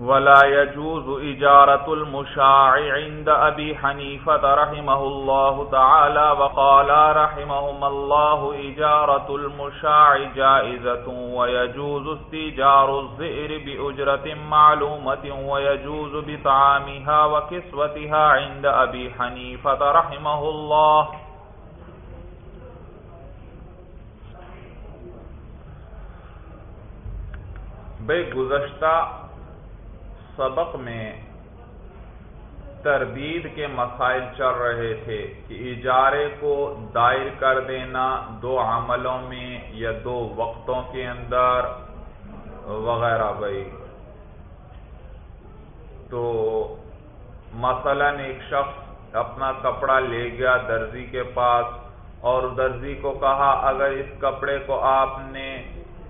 ولا يجوز إجارة المشاع عند أبي حنيفة رحمه الله تعالى وقال رحمهم الله إجارة المشاع جائزة ويجوز استجار الزئر بأجرة معلومة ويجوز بطعامها وكسوتها عند أبي حنيفة رحمه الله. بے گزشتہ سبق میں تردید کے مسائل چل رہے تھے کہ اجارے کو دائر کر دینا دو عملوں میں یا دو وقتوں کے اندر وغیرہ بھائی۔ تو مثلا ایک شخص اپنا کپڑا لے گیا درزی کے پاس اور درزی کو کہا، اگر اس کپڑے کو آپ نے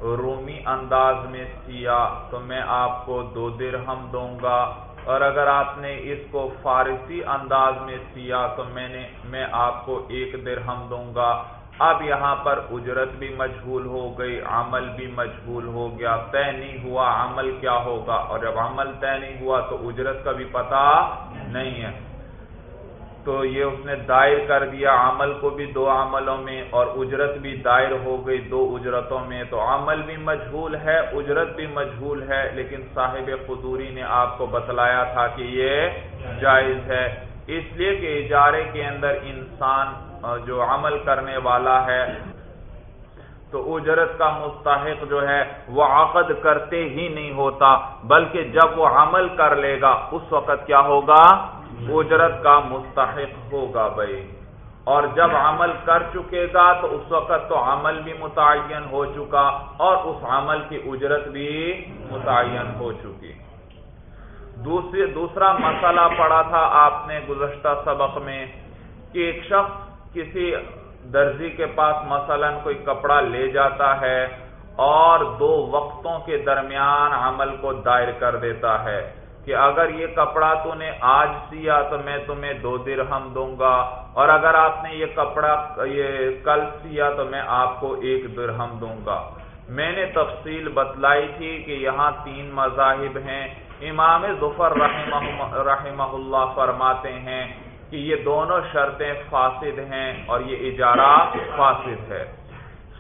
رومی انداز میں سیا تو میں آپ کو دو درہم دوں گا اور اگر آپ نے اس کو فارسی انداز میں سیا تو میں نے میں آپ کو ایک درہم دوں گا۔ اب یہاں پر اجرت بھی مجھول ہو گئی، عمل بھی مجھول ہو گیا۔ طے نہیں ہوا عمل کیا ہوگا اور جب عمل طے نہیں ہوا تو اجرت کا بھی پتہ نہیں ہے۔ تو یہ اس نے دائر کر دیا۔ عمل کو بھی دو عملوں میں اور اجرت بھی دائر ہو گئی دو اجرتوں میں۔ تو عمل بھی مجھول ہے، اجرت بھی مجھول ہے، لیکن صاحب قدوری نے آپ کو بتلایا تھا کہ یہ جائز ہے۔ اس لیے کہ اجارے کے اندر انسان جو عمل کرنے والا ہے، تو اجرت کا مستحق جو ہے، وہ عقد کرتے ہی نہیں ہوتا، بلکہ جب وہ عمل کر لے گا، اس وقت کیا ہوگا؟ اجرت کا مستحق ہوگا بھائی۔ اور جب عمل کر چکے گا تو اس وقت تو عمل بھی متعین ہو چکا اور اس عمل کی اجرت بھی متعین ہو چکی۔ دوسری دوسرا مسئلہ پڑا تھا آپ نے گزشتہ سبق میں کہ ایک شخص کسی درزی کے پاس مثلا کوئی کپڑا لے جاتا ہے اور دو وقتوں کے درمیان عمل کو دائر کر دیتا ہے۔ کہ اگر یہ کپڑا تو نے آج سیا تو میں تمہیں دو درہم دوں گا، اور اگر آپ نے یہ کپڑا، یہ کل سیا تو میں آپ کو ایک درہم دوں گا۔ میں نے تفصیل بتلائی تھی کہ یہاں تین مذاہب ہیں۔ امام ظفر رحمہ اللہ فرماتے ہیں کہ یہ دونوں شرطیں فاسد ہیں اور یہ اجارہ فاسد ہے۔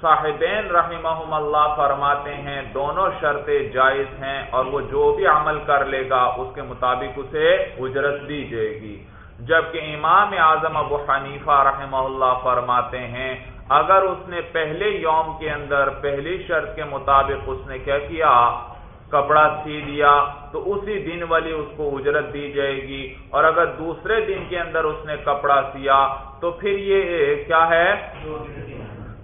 صاحبین رحمہم اللہ فرماتے ہیں، دونوں شرطیں جائز ہیں اور وہ جو بھی عمل کر لے گا، اس کے مطابق اسے اجرت دی جائے گی۔ جبکہ امام اعظم ابو حنیفہ رحمہ اللہ فرماتے ہیں، اگر اس نے پہلے یوم کے اندر، پہلی شرط کے مطابق اس نے کیا کیا، کپڑا سی دیا تو اسی دن والی اس کو اجرت دی جائے گی۔ اور اگر دوسرے دن کے اندر اس نے کپڑا سیا، تو پھر یہ کیا ہے؟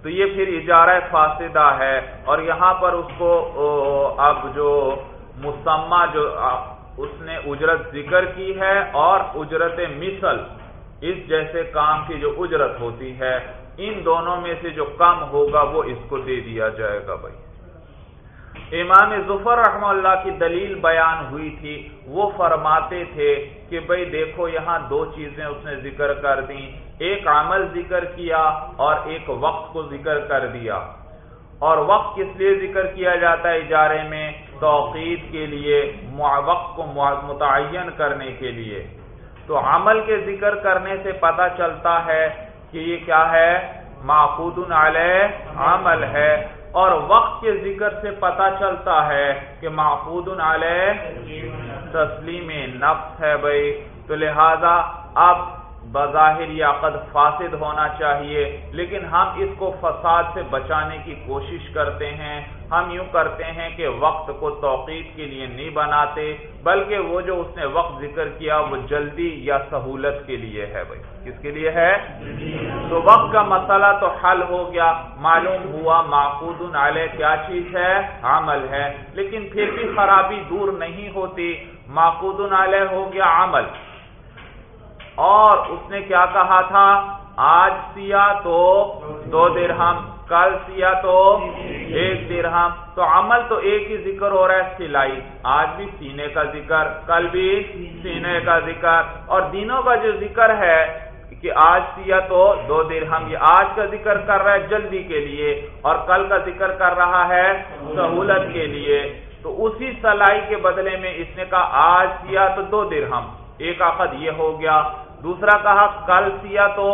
تو یہ پھر اجارہ فاسدہ ہے اور یہاں پر اس کو اب جو مسمہ جو اس نے اجرت ذکر کی ہے اور اجرت مثل، اس جیسے کام کی جو اجرت ہوتی ہے، ان دونوں میں سے جو کم ہوگا وہ اس کو دے دیا جائے گا بھائی۔ امام ظفر رحمہ اللہ کی دلیل بیان ہوئی تھی، وہ فرماتے تھے کہ بھائی دیکھو یہاں دو چیزیں اس نے ذکر کر دی ایک عمل ذکر کیا اور ایک وقت کو ذکر کر دیا۔ اور وقت کس لیے ذکر کیا جاتا ہے اجارے میں؟ توقید کے لیے وقت کو متعین کرنے کے لیے۔ تو عمل کے ذکر کرنے سے پتا چلتا ہے کہ یہ کیا ہے؟ معقود علیہ عمل ہے۔ اور وقت کے ذکر سے پتا چلتا ہے کہ معقود علیہ تسلیم نفس ہے بھائی۔ تو لہذا اب بظاہر یا قد فاسد ہونا چاہیے، لیکن ہم اس کو فساد سے بچانے کی کوشش کرتے ہیں۔ ہم یوں کرتے ہیں کہ وقت کو توقید کے لیے نہیں بناتے، بلکہ وہ جو اس نے وقت ذکر کیا، وہ جلدی یا سہولت کے لیے ہے بھائی۔ کس کے لیے ہے؟ تو وقت کا مسئلہ تو حل ہو گیا۔ معلوم ہوا معقود علیہ کیا چیز ہے؟ عمل ہے۔ لیکن پھر بھی خرابی دور نہیں ہوتی۔ معقود علیہ ہو گیا عمل۔ اور اس نے کیا کہا تھا؟ آج سیا تو دو درہم، کل سیا تو ایک درہم۔ تو عمل تو ایک ہی ذکر ہو رہا ہے سلائی آج بھی سینے کا ذکر، کل بھی سینے کا ذکر۔ اور دنوں کا جو ذکر ہے کہ آج سیا تو دو درہم، یہ آج کا ذکر کر رہا ہے جلدی کے لیے، اور کل کا ذکر کر رہا ہے سہولت کے لیے۔ تو اسی سلائی کے بدلے میں اس نے کہا، آج سیا تو دو درہم۔ ایک عقد یہ ہو گیا۔ دوسرا کہا، کل سیا تو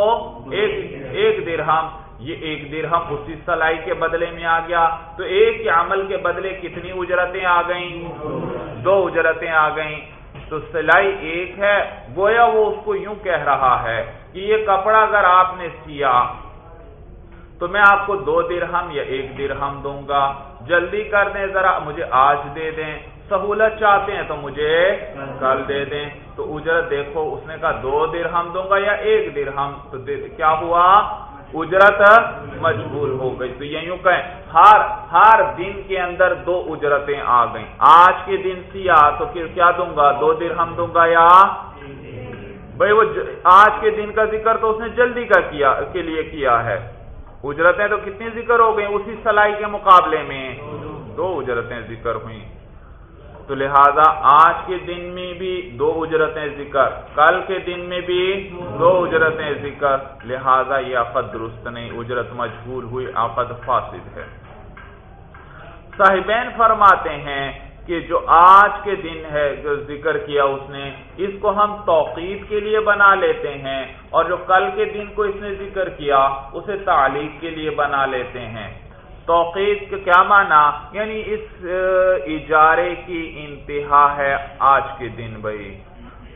ایک ایک درہم۔ یہ ایک درہم اسی سلائی کے بدلے میں آ گیا۔ تو ایک عمل کے بدلے کتنی اجرتیں آ گئیں؟ دو اجرتیں آ گئیں۔ تو سلائی ایک ہے، گویا وہ اس کو یوں کہہ رہا ہے کہ یہ کپڑا اگر آپ نے سیا، تو میں آپ کو دو درہم یا ایک درہم دوں گا۔ جلدی کر دیں ذرا، مجھے آج دے دیں۔ سہولت چاہتے ہیں تو مجھے کل دے دیں۔ تو اجرت دیکھو اس نے کہا دو درہم دوں گا یا ایک درہم؟ تو کیا ہوا؟ اجرت مجبور ہو گئی۔ تو یہ یوں کہیں ہر ہر دن کے اندر دو اجرتیں آ گئیں۔ آج کے دن سیا تو پھر کیا دوں گا؟ دو درہم دوں گا یا؟ بھائی وہ آج کے دن کا ذکر تو اس نے جلدی کا کیا کے لیے کیا ہے۔ اجرتیں تو کتنی ذکر ہو گئی اسی سلائی کے مقابلے میں۔ دو اجرتیں ذکر ہوئی تو لہذا آج کے دن میں بھی دو اجرتیں ذکر، کل کے دن میں بھی دو اجرتیں ذکر، لہذا یہ عقد درست نہیں، اجرت مجبور ہوئی عقد فاسد ہے۔ صاحبین فرماتے ہیں کہ جو آج کے دن ہے، جو ذکر کیا اس نے، اس کو ہم توقید کے لیے بنا لیتے ہیں اور جو کل کے دن کو اس نے ذکر کیا، اسے تعلیق کے لیے بنا لیتے ہیں۔ توقید کا کیا معنی؟ یعنی اس اجارے کی انتہا ہے آج کے دن بھائی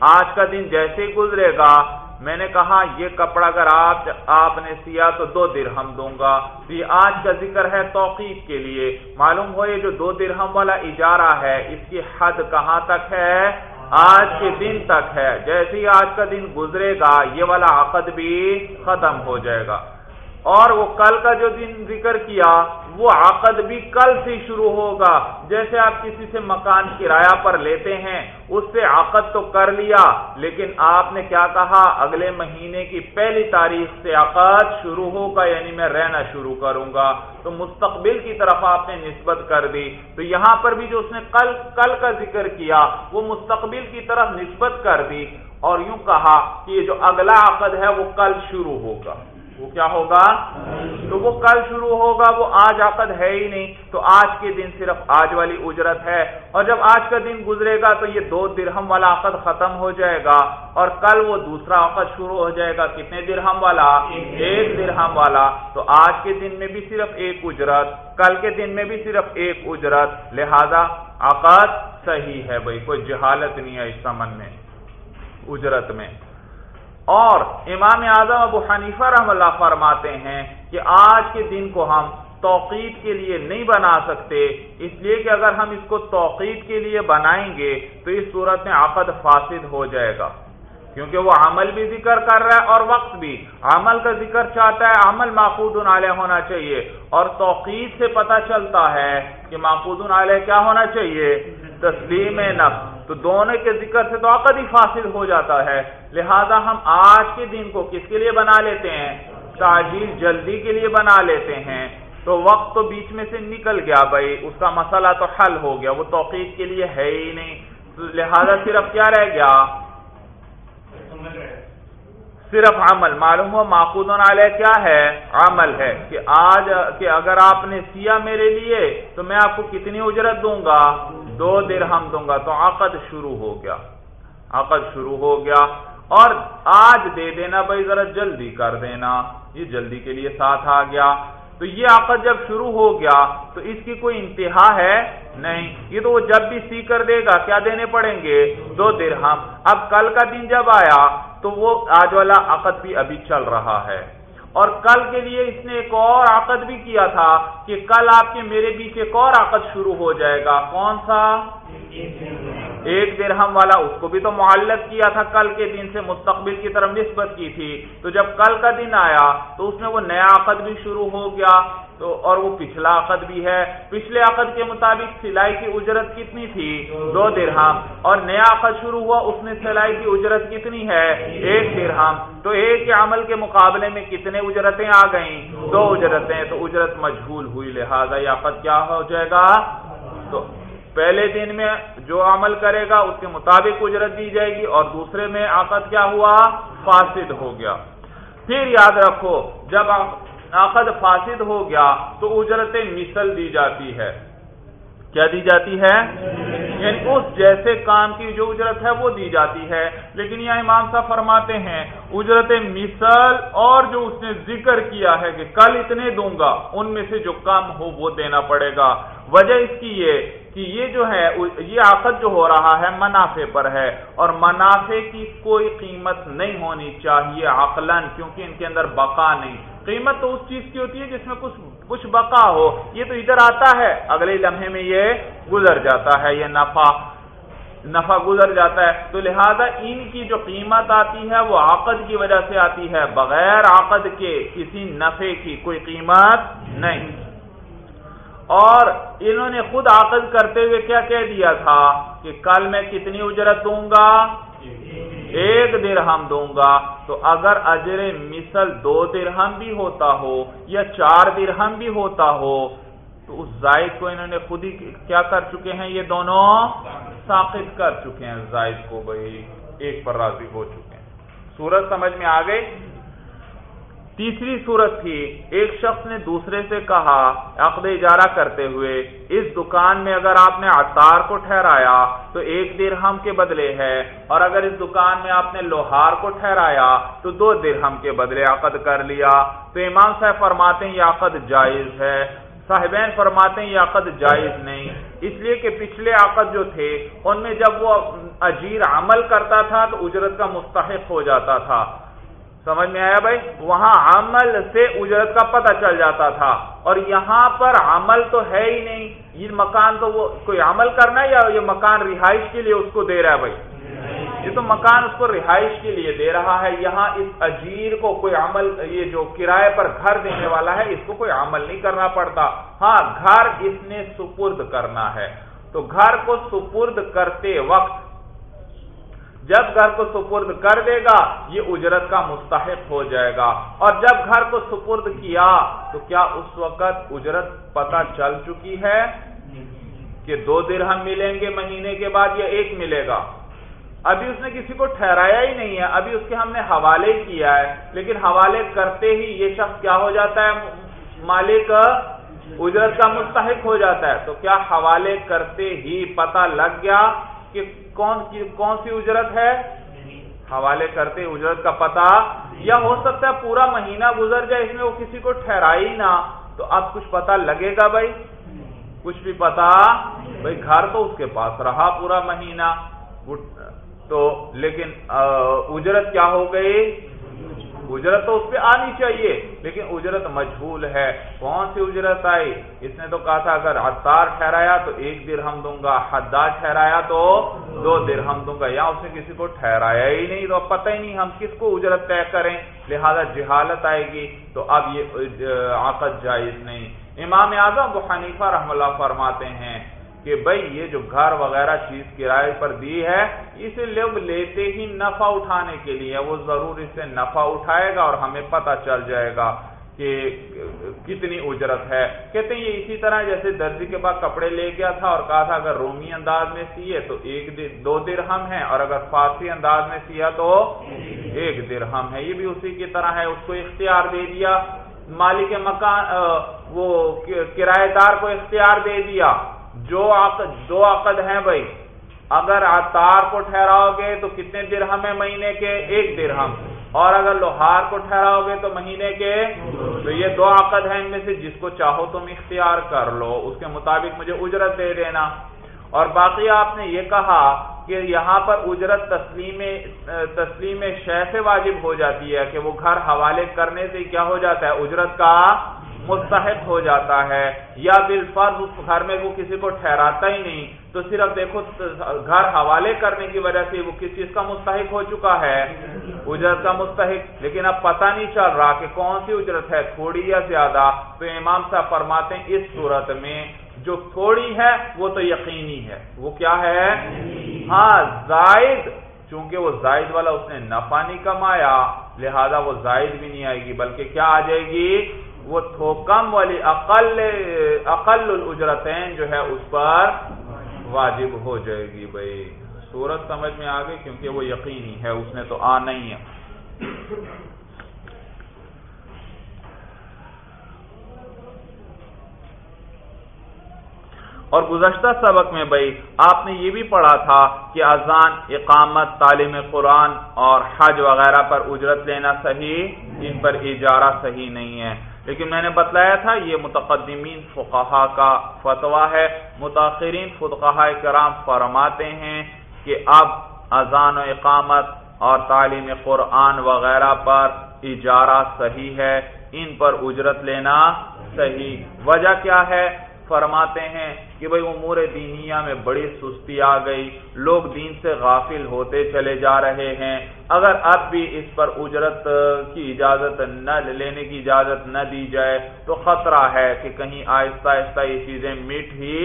آج کا دن جیسے گزرے گا، میں نے کہا یہ کپڑا اگر آپ آپ نے سیا تو دو درہم دوں گا۔ یہ آج کا ذکر ہے توقید کے لیے۔ معلوم ہو یہ جو دو درہم والا اجارہ ہے، اس کی حد کہاں تک ہے؟ آج کے دن تک ہے۔ جیسے ہی آج کا دن گزرے گا، یہ والا عقد بھی ختم ہو جائے گا۔ اور وہ کل کا جو دن ذکر کیا وہ عقد بھی کل سے شروع ہوگا۔ جیسے آپ کسی سے مکان کرایہ پر لیتے ہیں، اس سے عقد تو کر لیا، لیکن آپ نے کیا کہا؟ اگلے مہینے کی پہلی تاریخ سے عقد شروع ہوگا یعنی میں رہنا شروع کروں گا۔ تو مستقبل کی طرف آپ نے نسبت کر دی۔ تو یہاں پر بھی جو اس نے کل کل کا ذکر کیا، وہ مستقبل کی طرف نسبت کر دی اور یوں کہا کہ یہ جو اگلا عقد ہے، وہ کل شروع ہوگا۔ وہ کیا ہوگا؟ تو وہ کل شروع ہوگا، وہ آج عقد ہے ہی نہیں۔ تو آج کے دن صرف آج والی اجرت ہے۔ اور جب آج کا دن گزرے گا تو یہ دو درہم والا عقد ختم ہو جائے گا۔ اور کل وہ دوسرا عقد شروع ہو جائے گا۔ کتنے درہم والا؟ ایک درہم والا۔ تو آج کے دن میں بھی صرف ایک اجرت، کل کے دن میں بھی صرف ایک اجرت۔ لہذا عقد صحیح ہے بھائی، کوئی جہالت نہیں ہے اس سمن میں، اجرت میں۔ اور امام اعظم ابو حنیفہ رحم اللہ فرماتے ہیں کہ آج کے دن کو ہم توقید کے لیے نہیں بنا سکتے، اس لیے کہ اگر ہم اس کو توقید کے لیے بنائیں گے تو اس صورت میں عقد فاسد ہو جائے گا۔ کیونکہ وہ عمل بھی ذکر کر رہا ہے اور وقت بھی۔ عمل کا ذکر چاہتا ہے، عمل معقود علیہ ہونا چاہیے۔ اور توقید سے پتہ چلتا ہے کہ معقود علیہ کیا ہونا چاہیے؟ تسلیم نفس۔ تو دونوں کے ذکر سے تو عقد ہی فاصل ہو جاتا ہے۔ لہذا ہم آج کے دن کو کس کے لیے بنا لیتے ہیں؟ تاجیل جلدی کے لیے بنا لیتے ہیں۔ تو وقت تو بیچ میں سے نکل گیا بھائی، اس کا مسئلہ تو حل ہو گیا، وہ توقیق کے لیے ہے ہی نہیں۔ لہذا صرف کیا رہ گیا؟ صرف عمل۔ معلوم ہو معقود علیہ کیا ہے؟ عمل ہے کہ آج کہ اگر آپ نے سیا میرے لیے، تو میں آپ کو کتنی اجرت دوں گا؟ دو درہم دوں گا تو عقد شروع ہو گیا۔ عقد شروع ہو گیا۔ اور آج دے دینا بھائی ذرا جلدی کر دینا۔ یہ جلدی کے لیے ساتھ آ گیا۔ تو یہ عقد جب شروع ہو گیا، تو اس کی کوئی انتہا ہے؟ نہیں۔ یہ تو وہ جب بھی سی کر دے گا، کیا دینے پڑیں گے؟ دو درہم۔ اب کل کا دن جب آیا، تو وہ آج والا عقد بھی ابھی چل رہا ہے۔ اور کل کے لیے اس نے ایک اور عقد بھی کیا تھا کہ کل آپ کے میرے بیچ ایک اور عقد شروع ہو جائے گا۔ کون سا؟ ایک درہم والا۔ اس کو بھی تو معلق کیا تھا کل کے دن سے مستقبل کی طرف نسبت کی تھی۔ تو جب کل کا دن آیا تو اس میں وہ نیا عقد بھی شروع ہو گیا۔ تو اور وہ پچھلا عقد بھی ہے۔ پچھلے عقد کے مطابق سلائی کی اجرت کتنی تھی؟ دو درہم۔ اور نیا عقد شروع ہوا، اس میں سلائی کی اجرت کتنی ہے؟ ایک درہم۔ تو ایک عمل کے مقابلے میں کتنے اجرتیں آ گئیں؟ دو اجرتیں۔ تو اجرت مجھول ہوئی، لہذا یہ عقد کیا ہو جائے گا؟ تو پہلے دن میں جو عمل کرے گا، اس کے مطابق اجرت دی جائے گی۔ اور دوسرے میں عقد کیا ہوا؟ فاسد ہو گیا۔ پھر یاد رکھو، جب عقد فاسد ہو گیا تو اجرت مثل دی جاتی ہے۔ کیا دی جاتی ہے؟ یعنی اس جیسے کام کی جو اجرت ہے وہ دی جاتی ہے۔ لیکن یہاں امام صاحب فرماتے ہیں اجرت مثل اور جو اس نے ذکر کیا ہے کہ کل اتنے دوں گا، ان میں سے جو کم ہو وہ دینا پڑے گا۔ وجہ اس کی یہ کہ یہ جو ہے، یہ آقد جو ہو رہا ہے منافع پر ہے۔ اور منافع کی کوئی قیمت نہیں ہونی چاہیے عقلن کیونکہ ان کے اندر بقا نہیں۔ قیمت تو اس چیز کی ہوتی ہے جس میں کچھ کچھ بقا ہو۔ یہ تو ادھر آتا ہے، اگلے لمحے میں یہ گزر جاتا ہے، یہ نفع نفع گزر جاتا ہے۔ تو لہذا ان کی جو قیمت آتی ہے، وہ عقد کی وجہ سے آتی ہے۔ بغیر عقد کے کسی نفع کی کوئی قیمت نہیں۔ اور انہوں نے خود عقد کرتے ہوئے کیا کہہ دیا تھا کہ کل میں کتنی اجرت دوں گا؟ ایک درہم دوں گا تو اگر اجر مثل دو درہم بھی ہوتا ہو یا چار درہم بھی ہوتا ہو، تو اس زائد کو انہوں نے خود ہی کیا کر چکے ہیں؟ یہ دونوں ساقط کر چکے ہیں، زائد کو بھائی ایک پر راضی ہو چکے ہیں۔ سورج سمجھ میں آ گئی؟ تیسری صورت تھی، ایک شخص نے دوسرے سے کہا، عقد اجارہ کرتے ہوئے، اس دکان میں اگر آپ نے عطار کو ٹھہرایا، تو ایک درہم کے بدلے ہے، اور اگر اس دکان میں آپ نے لوہار کو ٹھہرایا، تو دو درہم کے بدلے عقد کر لیا۔ تو امام صاحب فرماتے ہیں، یہ عقد جائز ہے۔ صاحبین فرماتے ہیں، یہ عقد جائز نہیں۔ اس لیے کہ پچھلے عقد جو تھے، ان میں جب وہ اجیر عمل کرتا تھا، تو اجرت کا مستحق ہو جاتا تھا۔ سمجھ میں آیا بھائی؟ وہاں عمل سے اجرت کا پتہ چل جاتا تھا۔ اور یہاں پر عمل تو ہے ہی نہیں۔ یہ مکان تو وہ کوئی عمل کرنا ہے یا یہ مکان رہائش کے لیے اس کو دے رہا ہے بھائی؟ یہ تو مکان اس کو رہائش کے لیے دے رہا ہے۔ یہاں اس اجیر کو کوئی عمل، یہ جو کرائے پر گھر دینے والا ہے، اس کو کوئی عمل نہیں کرنا پڑتا۔ ہاں گھر اس نے سپرد کرنا ہے۔ تو گھر کو سپرد کرتے وقت جب گھر کو سپرد کر دے گا، یہ اجرت کا مستحق ہو جائے گا۔ اور جب گھر کو سپرد کیا، تو کیا اس وقت اجرت پتہ چل چکی ہے؟ کہ دو درہم ملیں گے مہینے کے بعد یا ایک ملے گا۔ ابھی اس نے کسی کو ٹھہرایا ہی نہیں ہے۔ ابھی اس کے ہم نے حوالے کیا ہے۔ لیکن حوالے کرتے ہی یہ شخص کیا ہو جاتا ہے؟ مالک، اجرت کا مستحق ہو جاتا ہے۔ تو کیا حوالے کرتے ہی پتہ لگ گیا کہ کون کون سی اجرت ہے؟ حوالے کرتے اجرت کا پتا یا ہو سکتا ہے پورا مہینہ گزر جائے اس میں وہ کسی کو ٹھہرائی نہ تو اب کچھ پتا لگے گا بھائی؟ کچھ بھی پتا بھائی گھر تو اس کے پاس رہا پورا مہینہ۔ تو لیکن اجرت کیا ہو گئی؟ اجرت تو اس پہ آنی چاہیے، لیکن اجرت مجھول ہے۔ کون سی اجرت آئی؟ اس نے تو کہا تھا، اگر عطار ٹھہرایا تو ایک درہم دوں گا، حداد ٹھہرایا تو دو درہم دوں گا، یا اس نے کسی کو ٹھہرایا ہی نہیں۔ تو اب پتہ ہی نہیں ہم کس کو اجرت طے کریں۔ لہذا جہالت آئے گی۔ تو اب یہ عقد جائز نہیں۔ امام اعظم حنیفہ رحم اللہ فرماتے ہیں کہ بھائی یہ جو گھر وغیرہ چیز کرائے پر دی ہے، اسے لوگ لیتے ہی نفع اٹھانے کے لیے، وہ ضرور اس سے نفع اٹھائے گا اور ہمیں پتہ چل جائے گا کہ کتنی اجرت ہے۔ کہتے ہیں یہ اسی طرح جیسے درجی کے بعد کپڑے لے گیا تھا اور کہا تھا، اگر رومی انداز میں سیے تو ایک دو درہم ہے اور اگر فارسی انداز میں سیا تو ایک درہم ہے۔ یہ بھی اسی کی طرح ہے، اس کو اختیار دے دیا۔ مالک مکان وہ کرایہ دار کو اختیار دے دیا۔ جو عقد دو عقد ہیں بھائی، اگر آتار کو ٹھہراؤ گے تو کتنے درہم ہے مہینے کے؟ ایک درہم۔ اور اگر لوہار کو ٹھہراؤ گے تو مہینے کے؟ تو یہ دو عقد ہیں ان میں سے، جس کو چاہو تم اختیار کر لو۔ اس کے مطابق مجھے اجرت دے دینا۔ اور باقی آپ نے یہ کہا کہ یہاں پر اجرت تسلیم تسلیم شہ سے واجب ہو جاتی ہے کہ وہ گھر حوالے کرنے سے کیا ہو جاتا ہے؟ اجرت کا مستحق ہو جاتا ہے یا بالفرض اس گھر میں وہ کسی کو ٹھہراتا ہی نہیں، تو صرف دیکھو، گھر حوالے کرنے کی وجہ سے وہ کس چیز کا مستحق ہو چکا ہے؟ اجرت کا مستحق۔ لیکن اب پتہ نہیں چل رہا کہ کون سی اجرت ہے، تھوڑی یا زیادہ۔ تو امام صاحب فرماتے ہیں، اس صورت میں جو تھوڑی ہے، وہ تو یقینی ہے۔ وہ کیا ہے؟ ہاں زائد۔ چونکہ وہ زائد والا اس نے نفع نہیں کمایا، لہذا وہ زائد بھی نہیں آئے گی، بلکہ کیا آ جائے گی؟ وہ تھوکم والی اقل اقل الاجرتین جو ہے اس پر واجب ہو جائے گی بھائی۔ صورت سمجھ میں آ گئی کیونکہ وہ یقینی ہے، اس نے تو آ نہیں ہے۔ اور گزشتہ سبق میں بھائی، آپ نے یہ بھی پڑھا تھا کہ اذان، اقامت، تعلیم قرآن اور حج وغیرہ پر اجرت لینا صحیح، ان پر اجارہ صحیح نہیں ہے۔ لیکن میں نے بتلایا تھا، یہ متقدمین فقہا کا فتویٰ ہے۔ متاثرین فقہا کرام فرماتے ہیں کہ اب اذان و اقامت اور تعلیم قرآن وغیرہ پر اجارہ صحیح ہے، ان پر اجرت لینا صحیح۔ وجہ کیا ہے؟ فرماتے ہیں کہ بھئی امور دینیا میں بڑی سستی آ گئی، لوگ دین سے غافل ہوتے چلے جا رہے ہیں۔ اگر اب بھی اس پر اجرت کی اجازت نہ لینے کی اجازت نہ دی جائے، تو خطرہ ہے کہ کہیں آہستہ آہستہ یہ چیزیں مٹ ہی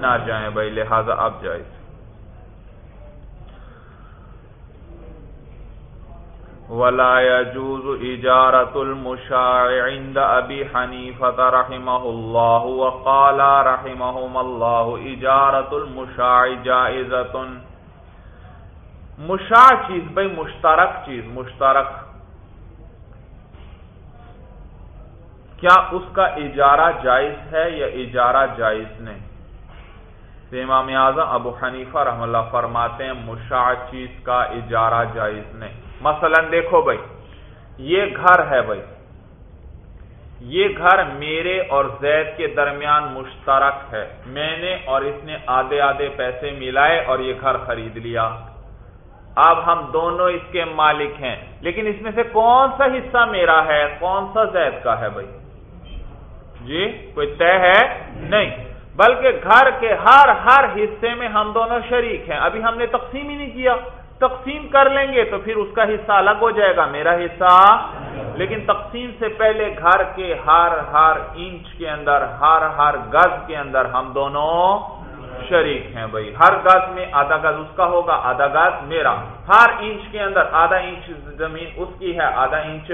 نہ جائیں۔ بھائی، لہذا اب جائے ولا يجوز إجارة المشاع عند أبي حنيفة رحمه الله وقال رحمهم الله إجارة المشاع جائزة. مشاع چیز بھئی مشترک چیز، مشترک. کیا اس کا اجارہ جائز ہے یا اجارہ جائز نہیں؟ امام اعظم ابو حنیفہ رحم اللہ فرماتے ہیں مشاع چیز کا اجارہ جائز نہیں۔ مثلا دیکھو بھائی، یہ گھر ہے بھائی۔ یہ گھر میرے اور زید کے درمیان مشترک ہے۔ میں نے اور اس نے آدھے آدھے پیسے ملائے اور یہ گھر خرید لیا۔ اب ہم دونوں اس کے مالک ہیں۔ لیکن اس میں سے کون سا حصہ میرا ہے؟ کون سا زید کا ہے بھائی؟ جی کوئی طے ہے؟ نہیں۔ بلکہ گھر کے ہر ہر حصے میں ہم دونوں شریک ہیں۔ ابھی ہم نے تقسیم ہی نہیں کیا۔ تقسیم کر لیں گے تو پھر اس کا حصہ الگ ہو جائے گا، میرا حصہ۔ لیکن تقسیم سے پہلے گھر کے ہر ہر انچ کے اندر، ہر ہر گز کے اندر ہم دونوں شریک ہیں بھائی۔ ہر گز میں آدھا گز اس کا ہوگا، آدھا گز میرا۔ ہر انچ کے اندر آدھا انچ زمین اس کی ہے، آدھا انچ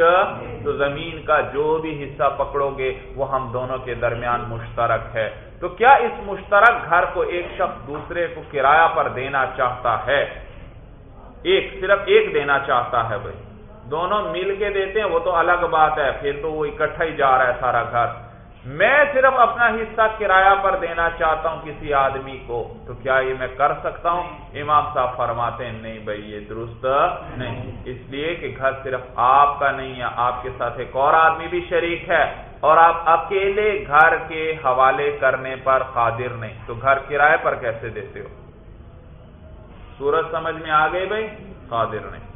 تو زمین کا جو بھی حصہ پکڑو گے، وہ ہم دونوں کے درمیان مشترک ہے۔ تو کیا اس مشترک گھر کو ایک شخص دوسرے کو کرایہ پر دینا چاہتا ہے؟ ایک صرف ایک دینا چاہتا ہے بھائی۔ دونوں مل کے دیتے ہیں، وہ تو الگ بات ہے، پھر تو وہ اکٹھا ہی جا رہا ہے سارا گھر۔ میں صرف اپنا حصہ کرایہ پر دینا چاہتا ہوں کسی آدمی کو۔ تو کیا یہ میں کر سکتا ہوں؟ امام صاحب فرماتے ہیں، نہیں بھائی، یہ درست نہیں۔ اس لیے کہ گھر صرف آپ کا نہیں ہے، آپ کے ساتھ ایک اور آدمی بھی شریک ہے۔ اور آپ اکیلے گھر کے حوالے کرنے پر قادر نہیں۔ تو گھر کرایہ پر کیسے دیتے ہو؟ سورج سمجھ میں آ گئی بھائی؟ قادر نہیں۔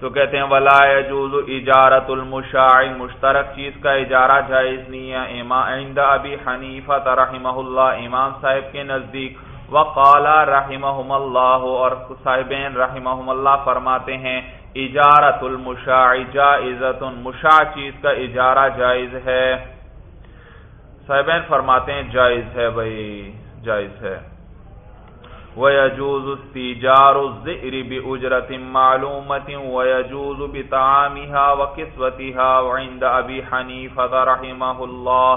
تو کہتے ہیں، ولا يجوز اجارت المشاع مشترک چیز کا اجارہ جائز نہیں ہے۔ عند ابی حنیفہ رحمہ اللہ، امام صاحب کے نزدیک۔ وقال رحمہم اللہ اور صاحبین رحمہم اللہ فرماتے ہیں اجارت المشاع جائزت مشاع چیز کا اجارہ جائز ہے۔ صاحبین فرماتے ہیں، جائز ہے بھائی، جائز ہے۔ ويجوز استيجار الزئر بأجرة معلومة ويجوز بطعامها وكسوتها وعند أبي حنيفة رحمه الله۔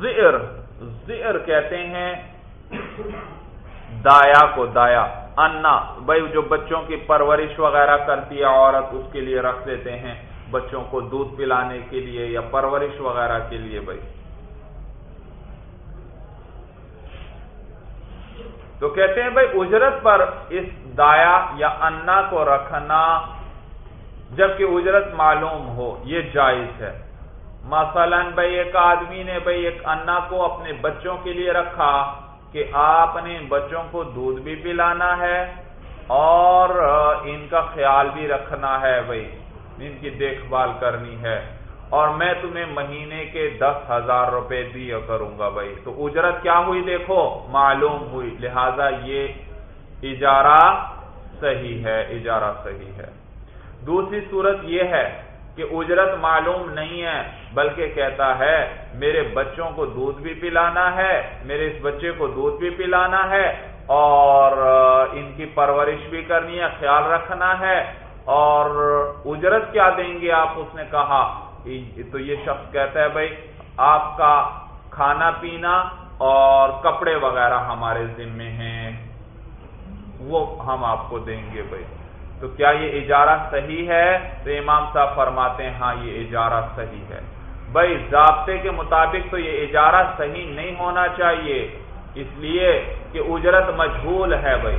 زئر زئر کہتے ہیں دایا کو دایا۔ انا، بھائی، جو بچوں کی پرورش وغیرہ کرتی ہے، عورت اس کے لیے رکھ دیتے ہیں بچوں کو دودھ پلانے کے لیے یا پرورش وغیرہ کے لیے، بھائی۔ تو کہتے ہیں بھائی اجرت پر اس دایا یا انا کو رکھنا جبکہ اجرت معلوم ہو، یہ جائز ہے۔ مثلا بھائی ایک آدمی نے بھائی ایک انا کو اپنے بچوں کے لیے رکھا کہ آپ نے بچوں کو دودھ بھی پلانا ہے اور ان کا خیال بھی رکھنا ہے بھائی، ان کی دیکھ بھال کرنی ہے۔ اور میں تمہیں مہینے کے دس ہزار روپے دیا کروں گا بھائی۔ تو اجرت کیا ہوئی دیکھو؟ معلوم ہوئی۔ لہذا یہ اجارہ صحیح ہے، اجارہ صحیح ہے۔ دوسری صورت یہ ہے کہ اجرت معلوم نہیں ہے، بلکہ کہتا ہے، میرے بچوں کو دودھ بھی پلانا ہے، میرے اس بچے کو دودھ بھی پلانا ہے، اور ان کی پرورش بھی کرنی ہے، خیال رکھنا ہے۔ اور اجرت کیا دیں گے آپ؟ اس نے کہا تو یہ شخص کہتا ہے بھائی، آپ کا کھانا پینا اور کپڑے وغیرہ ہمارے ذمے ہیں۔ وہ ہم آپ کو دیں گے بھائی۔ تو کیا یہ اجارہ صحیح ہے؟ تو امام صاحب فرماتے ہیں ہاں یہ اجارہ صحیح ہے۔ بھائی، ضابطے کے مطابق تو یہ اجارہ صحیح نہیں ہونا چاہیے، اس لیے کہ اجرت مجھول ہے بھائی۔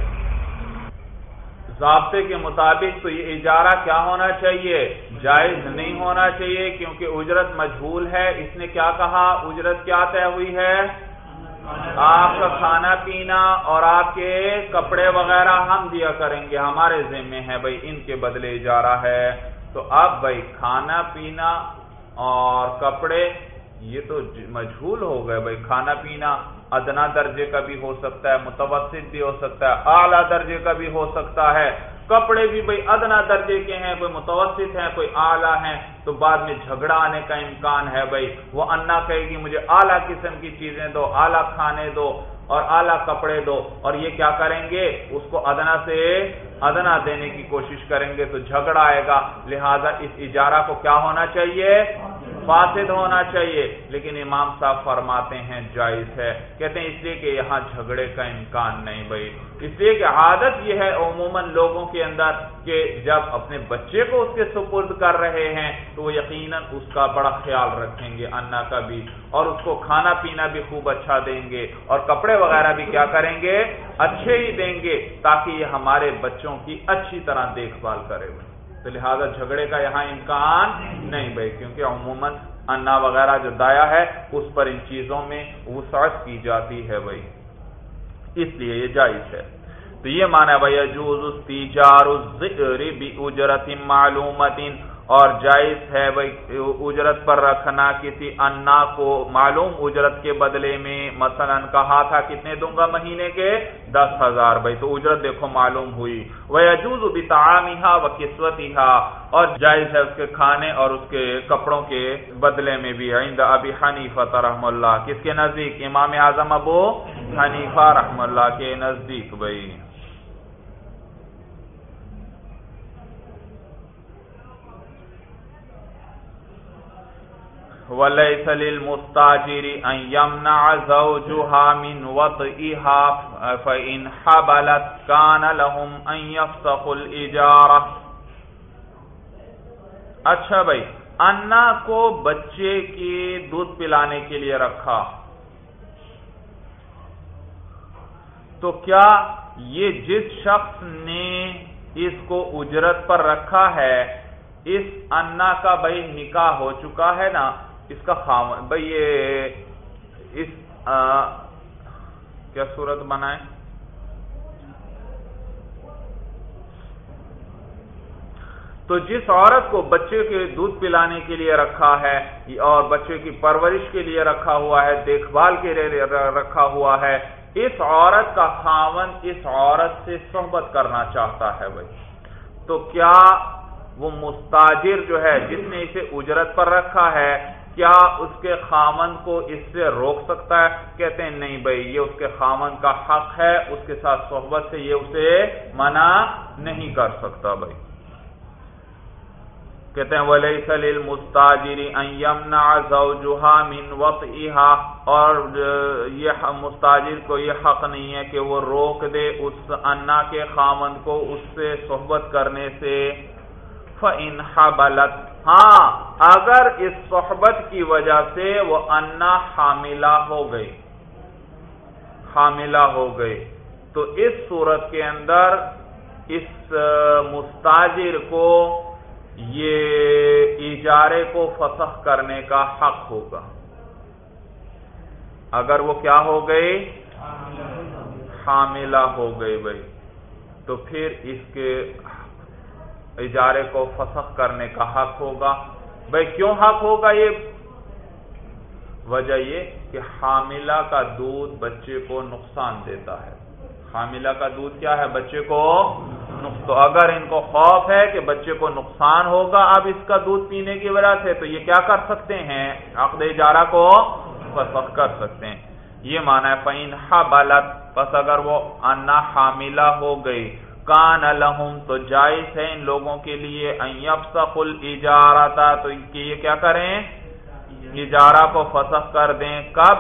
ضابطے کے مطابق تو یہ اجارہ کیا ہونا چاہیے؟ جائز نہیں ہونا چاہیے کیونکہ اجرت مجھول ہے۔ اس نے کیا کہا؟ اجرت کیا طے ہوئی ہے؟ آپ کا کھانا پینا اور آپ کے کپڑے وغیرہ ہم دیا کریں گے۔ ہمارے ذمے ہیں بھائی، ان کے بدلے اجارہ ہے۔ تو اب بھائی، کھانا پینا اور کپڑے، یہ تو مجھول ہو گئے بھائی۔ کھانا پینا ادنا درجے کا بھی ہو سکتا ہے، متوسط بھی ہو سکتا ہے، اعلیٰ درجے کا بھی ہو سکتا ہے۔ کپڑے بھی بھائی ادنا درجے کے ہیں، کوئی متوسط ہیں، کوئی اعلیٰ ہیں، تو بعد میں جھگڑا آنے کا امکان ہے بھائی۔ وہ انا کہے گی، مجھے اعلیٰ قسم کی چیزیں دو، اعلیٰ کھانے دو اور اعلیٰ کپڑے دو۔ اور یہ کیا کریں گے؟ اس کو ادنا سے ادنا دینے کی کوشش کریں گے، تو جھگڑا آئے گا۔ لہذا اس اجارہ کو کیا ہونا چاہیے؟ فاسد ہونا چاہیے۔ لیکن امام صاحب فرماتے ہیں جائز ہے۔ کہتے ہیں اس لیے کہ یہاں جھگڑے کا امکان نہیں بھائی۔ اس لیے کہ عادت یہ ہے عموماً لوگوں کے اندر کہ جب اپنے بچے کو اس کے سپرد کر رہے ہیں تو وہ یقیناً اس کا بڑا خیال رکھیں گے، انا کا بھی۔ اور اس کو کھانا پینا بھی خوب اچھا دیں گے۔ اور کپڑے وغیرہ بھی کیا کریں گے؟ اچھے ہی دیں گے، تاکہ یہ ہمارے بچوں کی اچھی طرح دیکھ بھال کرے۔ تو لہذا جھگڑے کا یہاں امکان نہیں بھائی، کیونکہ عموماً انا وغیرہ جو دایا ہے، اس پر ان چیزوں میں وسعت کی جاتی ہے بھائی۔ اس لیے یہ جائز ہے۔ تو یہ مانا بھائی اجرت معلومت اور جائز ہے بھائی اجرت پر رکھنا کسی انا کو معلوم اجرت کے بدلے میں مثلا کہا تھا کتنے دوں گا مہینے کے؟ دس ہزار بھائی، تو اجرت دیکھو معلوم ہوئی۔ وہ اجوز بھی و قسمتی اور جائز ہے اس کے کھانے اور اس کے کپڑوں کے بدلے میں بھی۔ عند ابی حنیفہ رحم اللہ، کس کے نزدیک؟ امام اعظم ابو حنیفہ رحم اللہ کے نزدیک بھائی۔ وليس للمستاجر أن يمنع زوجها من وطئها، فإن حبلت كان لهم أن يفسخوا الإجارة. اچھا بھائی، انا کو بچے کی دودھ پلانے کے لیے رکھا۔ تو کیا یہ جس شخص نے اس کو اجرت پر رکھا ہے، اس انا کا بھائی نکاح ہو چکا ہے نا اس کا خام بھائی یہ اس کیا صورت بنائے تو جس عورت کو بچے کے دودھ پلانے کے لیے رکھا ہے اور بچے کی پرورش کے لیے رکھا ہوا ہے، دیکھ بھال کے لیے رکھا ہوا ہے، اس عورت کا خاون اس عورت سے صحبت کرنا چاہتا ہے بھائی۔ تو کیا وہ مستاجر جو ہے، جس نے اسے اجرت پر رکھا ہے کیا اس کے خامن کو اس سے روک سکتا ہے؟ کہتے ہیں نہیں بھائی، یہ اس کے خامن کا حق ہے، اس کے ساتھ صحبت سے یہ اسے منع نہیں کر سکتا بھائی۔ کہتے ہیں ولی سلیل مستاجری من وقت اور یہ مستاجر کو یہ حق نہیں ہے کہ وہ روک دے اس انا کے خامن کو اس سے صحبت کرنے سے۔ فَإِنْ حَبَلَتْ۔ ہاں اگر اس صحبت کی وجہ سے وہ انا حاملہ ہو گئی حاملہ ہو گئی تو اس صورت کے اندر اس مستاجر کو یہ اجارے کو فسخ کرنے کا حق ہوگا۔ اگر وہ کیا ہو گئی حاملہ ہو گئی بھائی۔ تو پھر اس کے اجارے کو فسخ کرنے کا حق ہوگا۔ بھائی کیوں حق ہوگا یہ؟ وجہ یہ کہ حاملہ کا دودھ بچے کو نقصان دیتا ہے۔ حاملہ کا دودھ کیا ہے؟ بچے کو تو اگر ان کو خوف ہے کہ بچے کو نقصان ہوگا اب اس کا دودھ پینے کی وجہ سے، تو یہ کیا کر سکتے ہیں؟ عقد اجارہ کو فسخ کر سکتے ہیں۔ یہ مانا ہے فین بالت بس اگر وہ انا حاملہ ہو گئی کان لہم، تو جائز ہے ان لوگوں کے لیے اجارتا تو یہ کیا کریں؟ اجارہ کو فسخ کر دیں۔ کب؟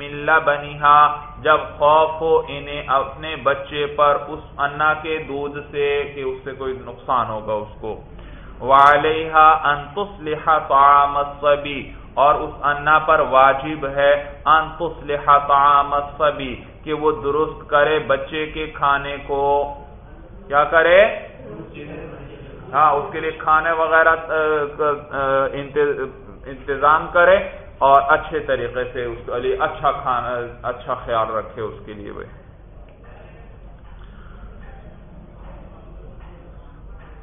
مل بنیہا جب خوف ہو انہیں اپنے بچے پر اس انا کے دودھ سے کہ اس سے کوئی نقصان ہوگا اس کو۔ وعلیہا ان تصلح طعام الصبی، اور اس انا پر واجب ہے ان تصلح طعام الصبی۔ کہ وہ درست کرے بچے کے کھانے کو۔ کیا کرے؟ ہاں اس کے لیے کھانے وغیرہ انتظام کرے اور اچھے طریقے سے اس کے لیے اچھا کھانا اچھا خیال رکھے اس کے لیے۔ بھائی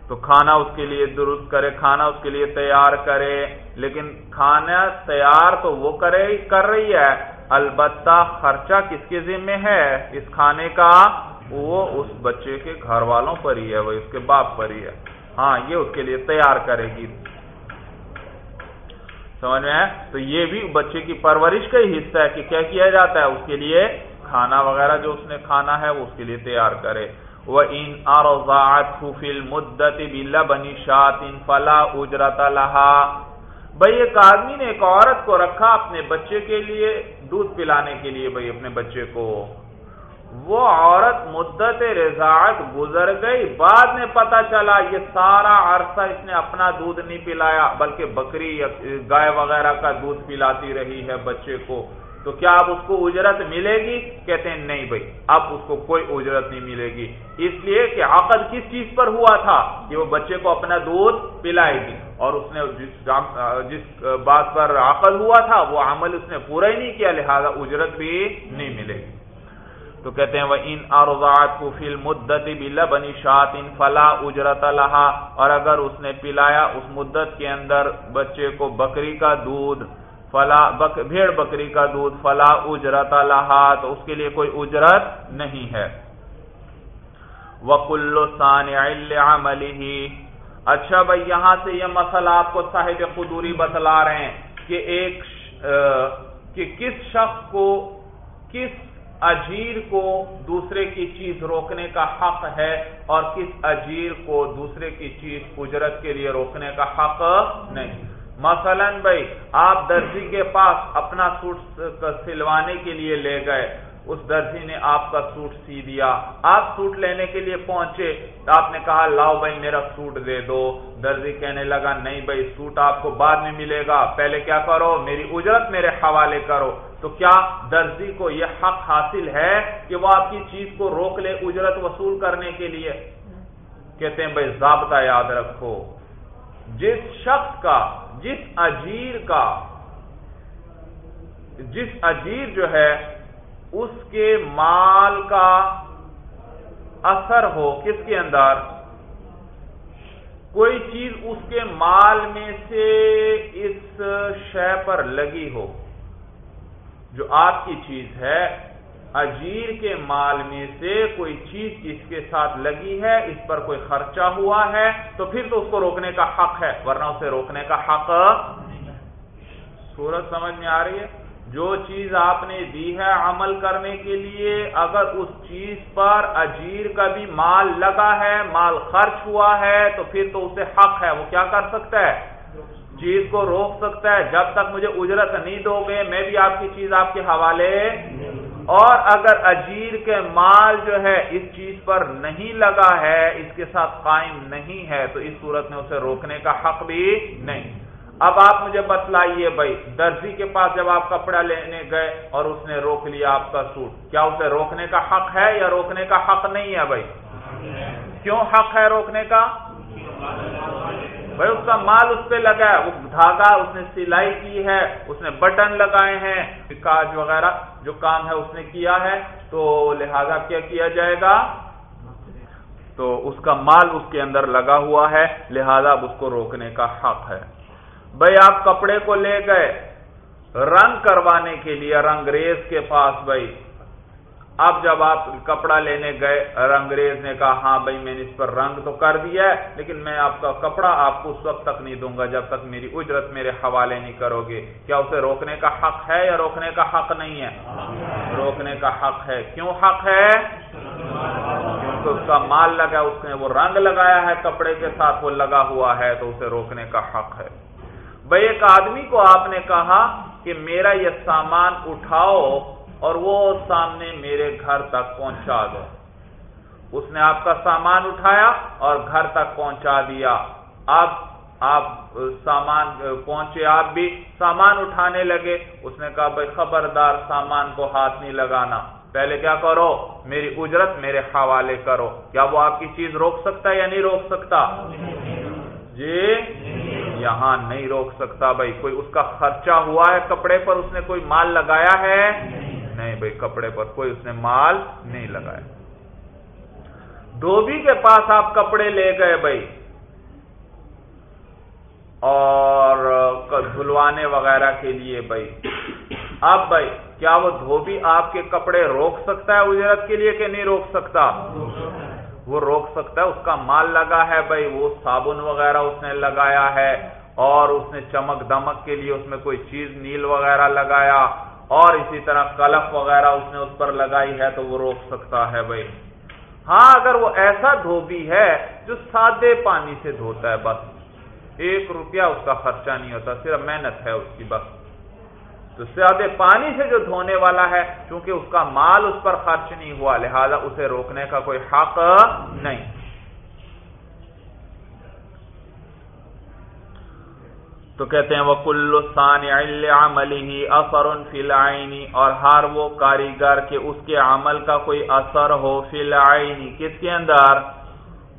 تو کھانا اس کے لیے درست کرے، کھانا اس کے لیے تیار کرے، لیکن کھانا تیار تو وہ کرے، کر رہی ہے۔ البتہ خرچہ کس کے ذمے ہے؟ اس کھانے کا۔ وہ اس بچے کے گھر والوں پر ہی ہے، وہ اس کے باپ پر ہی ہے۔ ہاں یہ اس کے لیے تیار کرے گی۔ سمجھ میں تو یہ بھی بچے کی پرورش کا ہی حصہ ہے کہ کیا کیا جاتا ہے؟ اس کے لیے کھانا وغیرہ جو اس نے کھانا ہے، وہ اس کے لیے تیار کرے۔ وہ ان فل مدت بنی شاط ان فلا اجرت لہا بھائی، ایک آدمی نے، ایک عورت کو رکھا اپنے بچے کے لیے۔ دودھ پلانے کے لیے بھائی اپنے بچے کو۔ وہ عورت مدت رضاعت گزر گئی، بعد میں پتا چلا یہ سارا عرصہ اس نے اپنا دودھ نہیں پلایا، بلکہ بکری یا گائے وغیرہ کا دودھ پلاتی رہی ہے بچے کو۔ تو کیا اب اس کو اجرت ملے گی؟ کہتے ہیں نہیں بھائی، اب اس کو کوئی اجرت نہیں ملے گی۔ اس لیے کہ عقد کس چیز پر ہوا تھا؟ کہ وہ بچے کو اپنا دودھ پلائے گی۔ اور اس نے جس جس بات پر عقد ہوا تھا، وہ عمل اس نے پورا ہی نہیں کیا، لہذا اجرت بھی نہیں ملے گی۔ تو کہتے ہیں وہ ان ارزاد کو فل مدت بلا بنی ان فلا اجرت لہا اور اگر اس نے پلایا اس مدت کے اندر بچے کو بکری کا دودھ فلا بک، بھیڑ بکری کا دودھ، فلا اجرت لہا، تو اس کے لیے کوئی اجرت نہیں ہے۔ وکل عملی اچھا بھائی، یہاں سے یہ مسئلہ آپ کو صاحب قدوری بتلا رہے ہیں کہ ایک کہ کس شخص کو، کس اجیر کو دوسرے کی چیز روکنے کا حق ہے اور کس اجیر کو دوسرے کی چیز اجرت کے لیے روکنے کا حق نہیں۔ مثلا بھائی، آپ درزی کے پاس اپنا سوٹ سلوانے کے لیے لے گئے، اس درزی نے آپ کا سوٹ سی دیا۔ آپ سوٹ لینے کے لیے پہنچے، آپ نے کہا، لاؤ بھائی، میرا سوٹ دے دو۔ درزی کہنے لگا، نہیں بھائی، سوٹ آپ کو بعد میں ملے گا۔ پہلے کیا کرو؟ میری اجرت میرے حوالے کرو۔ تو کیا درزی کو یہ حق حاصل ہے کہ وہ آپ کی چیز کو روک لے اجرت وصول کرنے کے لیے؟ کہتے ہیں، بھائی، ضابطہ یاد رکھو۔ جس شخص کا جس اجیر کا جس اجیر جو ہے اس کے مال کا اثر ہو کس کے اندر؟ کوئی چیز اس کے مال میں سے اس شے پر لگی ہو جو آپ کی چیز ہے اجیر کے مال میں سے کوئی چیز اس کے ساتھ لگی ہے، اس پر کوئی خرچہ ہوا ہے، تو پھر تو اس کو روکنے کا حق ہے، ورنہ اسے روکنے کا حق سورج سمجھ میں آ رہی ہے؟ جو چیز آپ نے دی ہے عمل کرنے کے لیے، اگر اس چیز پر اجیر کا بھی مال لگا ہے، مال خرچ ہوا ہے، تو پھر تو اسے حق ہے۔ وہ کیا کر سکتا ہے؟ چیز کو روک سکتا ہے۔ جب تک مجھے اجرت نہیں دو گے، میں بھی آپ کی چیز آپ کے حوالے اور اگر اجیر کے مال جو ہے اس چیز پر نہیں لگا ہے، اس کے ساتھ قائم نہیں ہے، تو اس صورت میں اسے روکنے کا حق بھی نہیں۔ اب آپ مجھے بتلائیے بھائی، درزی کے پاس جب آپ کپڑا لینے گئے اور اس نے روک لیا آپ کا سوٹ، کیا اسے روکنے کا حق ہے یا روکنے کا حق نہیں ہے بھائی؟ کیوں حق ہے روکنے کا؟ بھائی اس کا مال اس پہ لگا ہے، وہ دھاگا اس نے سلائی کی ہے، اس نے بٹن لگائے ہیں، کاج وغیرہ جو کام ہے اس نے کیا ہے، تو لہذا کیا کیا جائے گا؟ تو اس کا مال اس کے اندر لگا ہوا ہے، لہذا اب اس کو روکنے کا حق ہے۔ بھائی آپ کپڑے کو لے گئے، رنگ کروانے کے لیے رنگریز کے پاس بھائی۔ اب جب آپ کپڑا لینے گئے رنگریز نے کہا ہاں بھائی، میں نے اس پر رنگ تو کر دیا ہے، لیکن میں آپ کا کپڑا آپ کو اس وقت تک نہیں دوں گا جب تک میری اجرت میرے حوالے نہیں کرو گے۔ کیا اسے روکنے کا حق ہے یا روکنے کا حق نہیں ہے؟ روکنے کا حق ہے۔ کیوں حق ہے؟ کیونکہ اس کا مال لگا، اس نے وہ رنگ لگایا ہے کپڑے کے ساتھ، وہ لگا ہوا ہے تو اسے روکنے کا حق ہے۔ بھائی، ایک آدمی کو آپ نے کہا کہ میرا یہ سامان اٹھاؤ اور وہ سامنے میرے گھر تک پہنچا دو اس نے آپ کا سامان اٹھایا اور گھر تک پہنچا دیا۔ آپ آپ سامان، پہنچے، آپ بھی سامان اٹھانے لگے۔ اس نے کہا، بھائی، خبردار سامان کو ہاتھ نہیں لگانا۔ پہلے کیا کرو؟ میری اجرت میرے حوالے کرو۔ کیا وہ آپ کی چیز روک سکتا ہے یا نہیں روک سکتا؟ جی یہاں نہیں روک سکتا بھائی۔ کوئی اس کا خرچہ ہوا ہے کپڑے پر؟ اس نے کوئی مال لگایا ہے؟ نہیں بھائی، کپڑے پر کوئی اس نے مال نہیں لگایا۔ دھوبی کے پاس آپ کپڑے لے گئے بھائی۔ اور دھلوانے وغیرہ کے لیے بھائی۔ اب بھائی، کیا وہ دھوبی آپ کے کپڑے روک سکتا ہے اجرت کے لیے کہ نہیں روک سکتا؟ وہ روک سکتا ہے، اس کا مال لگا ہے بھائی۔ وہ صابن وغیرہ اس نے لگایا ہے اور اس نے چمک دمک کے لیے اس میں کوئی چیز، نیل وغیرہ لگایا۔ اور اسی طرح کلف وغیرہ اس نے اس پر لگائی ہے تو وہ روک سکتا ہے بھائی۔ ہاں اگر وہ ایسا دھوبی ہے جو سادے پانی سے دھوتا ہے بس۔ ایک روپیہ اس کا خرچہ نہیں ہوتا، صرف محنت ہے اس کی بس۔ تو سیادے پانی سے جو دھونے والا ہے، چونکہ اس کا مال اس پر خرچ نہیں ہوا، لہذا اسے روکنے کا کوئی حق نہیں۔ تو کہتے ہیں وہ کلو عملی اثر فلعینی اور ہر وہ کاریگر کے اس کے عمل کا کوئی اثر ہو فلعینی کس کے اندر؟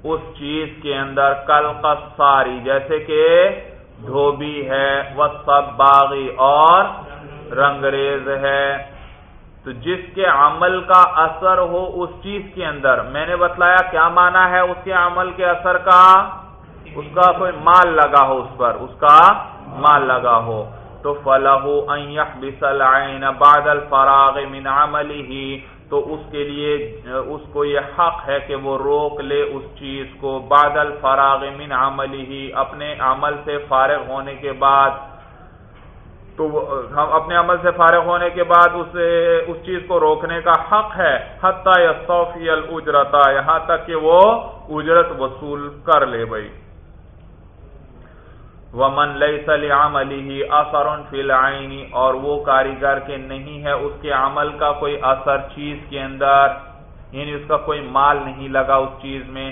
اس چیز کے اندر کل قصاری جیسے کہ دھوبی ہے وہ سب باغی اور رنگریز ہے۔ تو جس کے عمل کا اثر ہو اس چیز کے اندر۔ میں نے بتلایا کیا مانا ہے اس کے عمل کے اثر کا؟ اس کا کوئی مال لگا ہو اس پر، اس کا مال لگا ہو۔ تو فلاح بسل بادل فراغ من عملی تو اس کے لیے، اس کو یہ حق ہے کہ وہ روک لے اس چیز کو۔ بادل فراغ من عملی ہی اپنے عمل سے فارغ ہونے کے بعد۔ تو ہم اپنے عمل سے فارغ ہونے کے بعد اسے اس چیز کو روکنے کا حق ہے۔ حتیٰ یا صوفی الجرتا یہاں تک کہ وہ اجرت وصول کر لے بھائی۔ ومن ليس لعمله اثر في العين اور وہ کاریگر کے نہیں ہے اس کے عمل کا کوئی اثر چیز کے اندر یعنی اس کا کوئی مال نہیں لگا اس چیز میں۔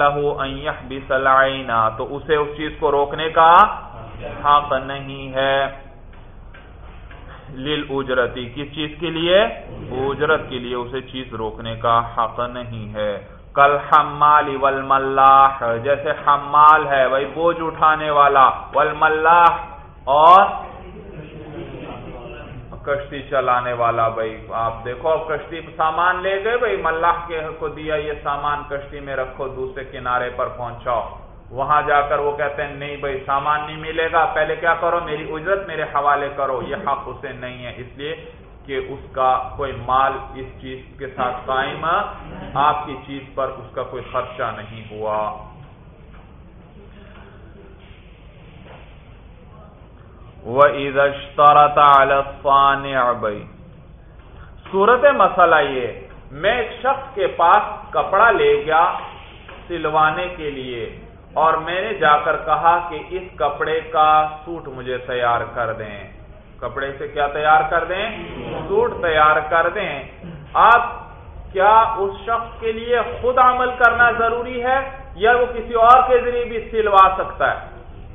له ان يحبس العين تو اسے اس چیز کو روکنے کا حق نہیں ہے۔ لیل اجرتی کس چیز کے لیے؟ اجرت کے لیے اسے چیز روکنے کا حق نہیں ہے۔ کل حمال والملاح، جیسے حمال ہے بھائی بوجھ اٹھانے والا، والملاح اور کشتی چلانے والا، بھائی آپ دیکھو، اب کشتی سامان لے گئے، بھائی ملاح کے کو دیا، یہ سامان کشتی میں رکھو، دوسرے کنارے پر پہنچاؤ۔ وہاں جا کر وہ کہتے ہیں، نہیں بھائی، سامان نہیں ملے گا۔ پہلے کیا کرو، میری اجرت میرے حوالے کرو، یہ حق اسے نہیں ہے۔ اس لیے کہ اس کا کوئی مال اس چیز کے ساتھ قائم آپ کی چیز پر اس کا کوئی خرچہ نہیں ہوا۔ وہ بھائی صورت مسئلہ یہ، میں ایک شخص کے پاس کپڑا لے گیا سلوانے کے لیے اور میں نے جا کر کہا کہ اس کپڑے کا سوٹ مجھے تیار کر دیں۔ کپڑے سے کیا تیار کر دیں؟ سوٹ تیار کر دیں۔ آپ کیا اس شخص کے لیے خود عمل کرنا ضروری ہے یا وہ کسی اور کے ذریعے بھی سلوا سکتا ہے؟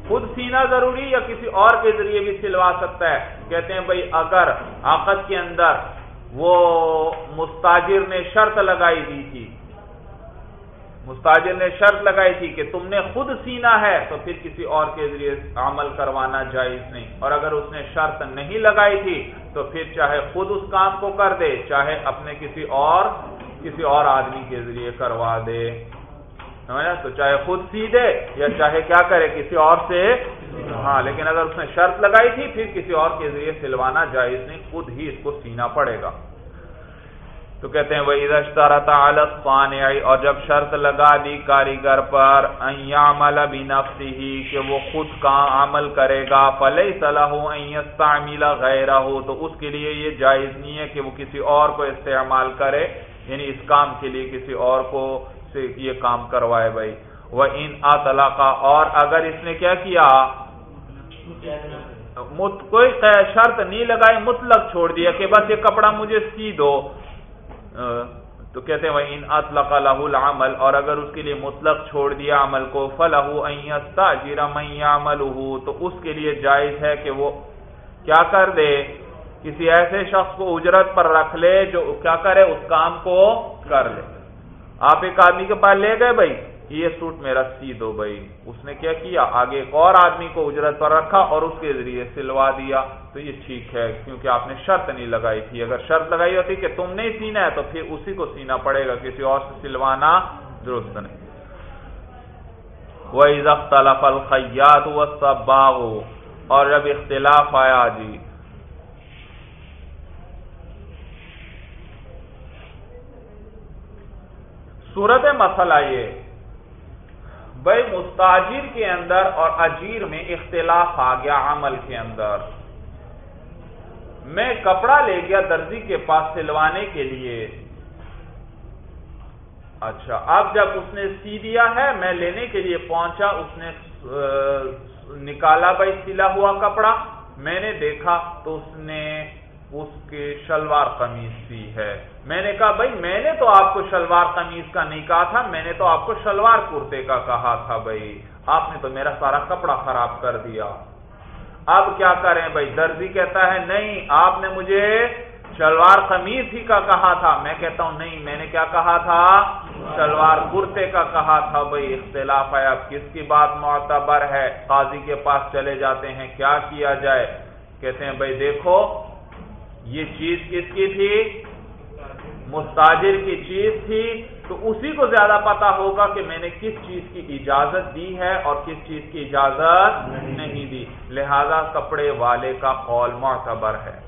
خود سینا ضروری یا کسی اور کے ذریعے بھی سلوا سکتا ہے؟ کہتے ہیں بھائی، اگر آقت کے اندر وہ مستاجر نے شرط لگائی دی تھی مستاجر نے شرط لگائی تھی کہ تم نے خود سینا ہے تو پھر کسی اور کے ذریعے عمل کروانا جائز نہیں۔ اور اگر اس نے شرط نہیں لگائی تھی تو پھر چاہے خود اس کام کو کر دے، چاہے اپنے کسی اور کسی اور آدمی کے ذریعے کروا دے۔ تو چاہے خود سی دے یا چاہے کیا کرے، کسی اور سے۔ ہاں لیکن اگر اس نے شرط لگائی تھی، پھر کسی اور کے ذریعے سلوانا جائز نہیں، خود ہی اس کو سینا پڑے گا۔ تو کہتے ہیں وہ ادشتارتا علق پانے آئی اور جب شرط لگا دی کاریگر پر ایامل بنفسی ہی کہ وہ خود کا عمل کرے گا فلئی صلاح ایستعمیل غیرہ ہو تو اس کے لیے یہ جائز نہیں ہے کہ وہ کسی اور کو استعمال کرے یعنی اس کام کے لیے کسی اور کو سے یہ کام کروائے بھائی. وہ ان اطلاقہ اور اگر اس نے کیا کیا کوئی شرط نہیں لگائی، مطلق چھوڑ دیا کہ بس یہ کپڑا مجھے سی دو تو کہتے ہیں وہ ان اطلق لہ العمل، اور اگر اس کے لیے مطلق چھوڑ دیا عمل کو فلاح جیرا عمل تو اس کے لیے جائز ہے کہ وہ کیا کر دے؟ کسی ایسے شخص کو اجرت پر رکھ لے جو کیا کرے؟ اس کام کو کر لے۔ آپ ایک آدمی کے پاس لے گئے بھائی یہ سوٹ میرا سی دو بھائی۔ اس نے کیا کیا؟ آگے ایک اور آدمی کو اجرت پر رکھا اور اس کے ذریعے سلوا دیا۔ تو یہ ٹھیک ہے، کیونکہ آپ نے شرط نہیں لگائی تھی۔ اگر شرط لگائی ہوتی کہ تم نہیں سینا ہے تو پھر اسی کو سینا پڑے گا، کسی اور سے سلوانا درست نہیں۔ وہ عزت الخیات و اور جب اختلاف آیا جی صورت مسئلہ یہ۔ بھائی مستاجر کے اندر اور اجیر میں اختلاف آ گیا عمل کے اندر۔ میں کپڑا لے گیا درزی کے پاس سلوانے کے لیے۔ اچھا اب جب اس نے سی دیا ہے، میں لینے کے لیے پہنچا، اس نے نکالا بھائی سلا ہوا کپڑا۔ میں نے دیکھا تو اس نے اس کے شلوار قمیض سی ہے۔ میں نے کہا، بھائی، میں نے تو آپ کو شلوار قمیض کا نہیں کہا تھا، میں نے تو آپ کو شلوار کرتے کا کہا تھا، بھائی۔ آپ نے تو میرا سارا کپڑا خراب کر دیا۔ اب کیا کریں، بھائی؟ درزی کہتا ہے، نہیں، آپ نے مجھے شلوار قمیض ہی کا کہا تھا۔ میں کہتا ہوں، نہیں، میں نے کیا کہا تھا؟ شلوار کرتے کا کہا تھا، بھائی۔ اختلاف ہے۔ اب کس کی بات معتبر ہے؟ قاضی کے پاس چلے جاتے ہیں، کیا کیا جائے؟ کہتے ہیں، بھائی، دیکھو، یہ چیز کس کی تھی؟ مستاجر کی چیز تھی، تو اسی کو زیادہ پتا ہوگا کہ میں نے کس چیز کی اجازت دی ہے اور کس چیز کی اجازت نہیں دی۔ لہذا کپڑے والے کا قول معتبر ہے۔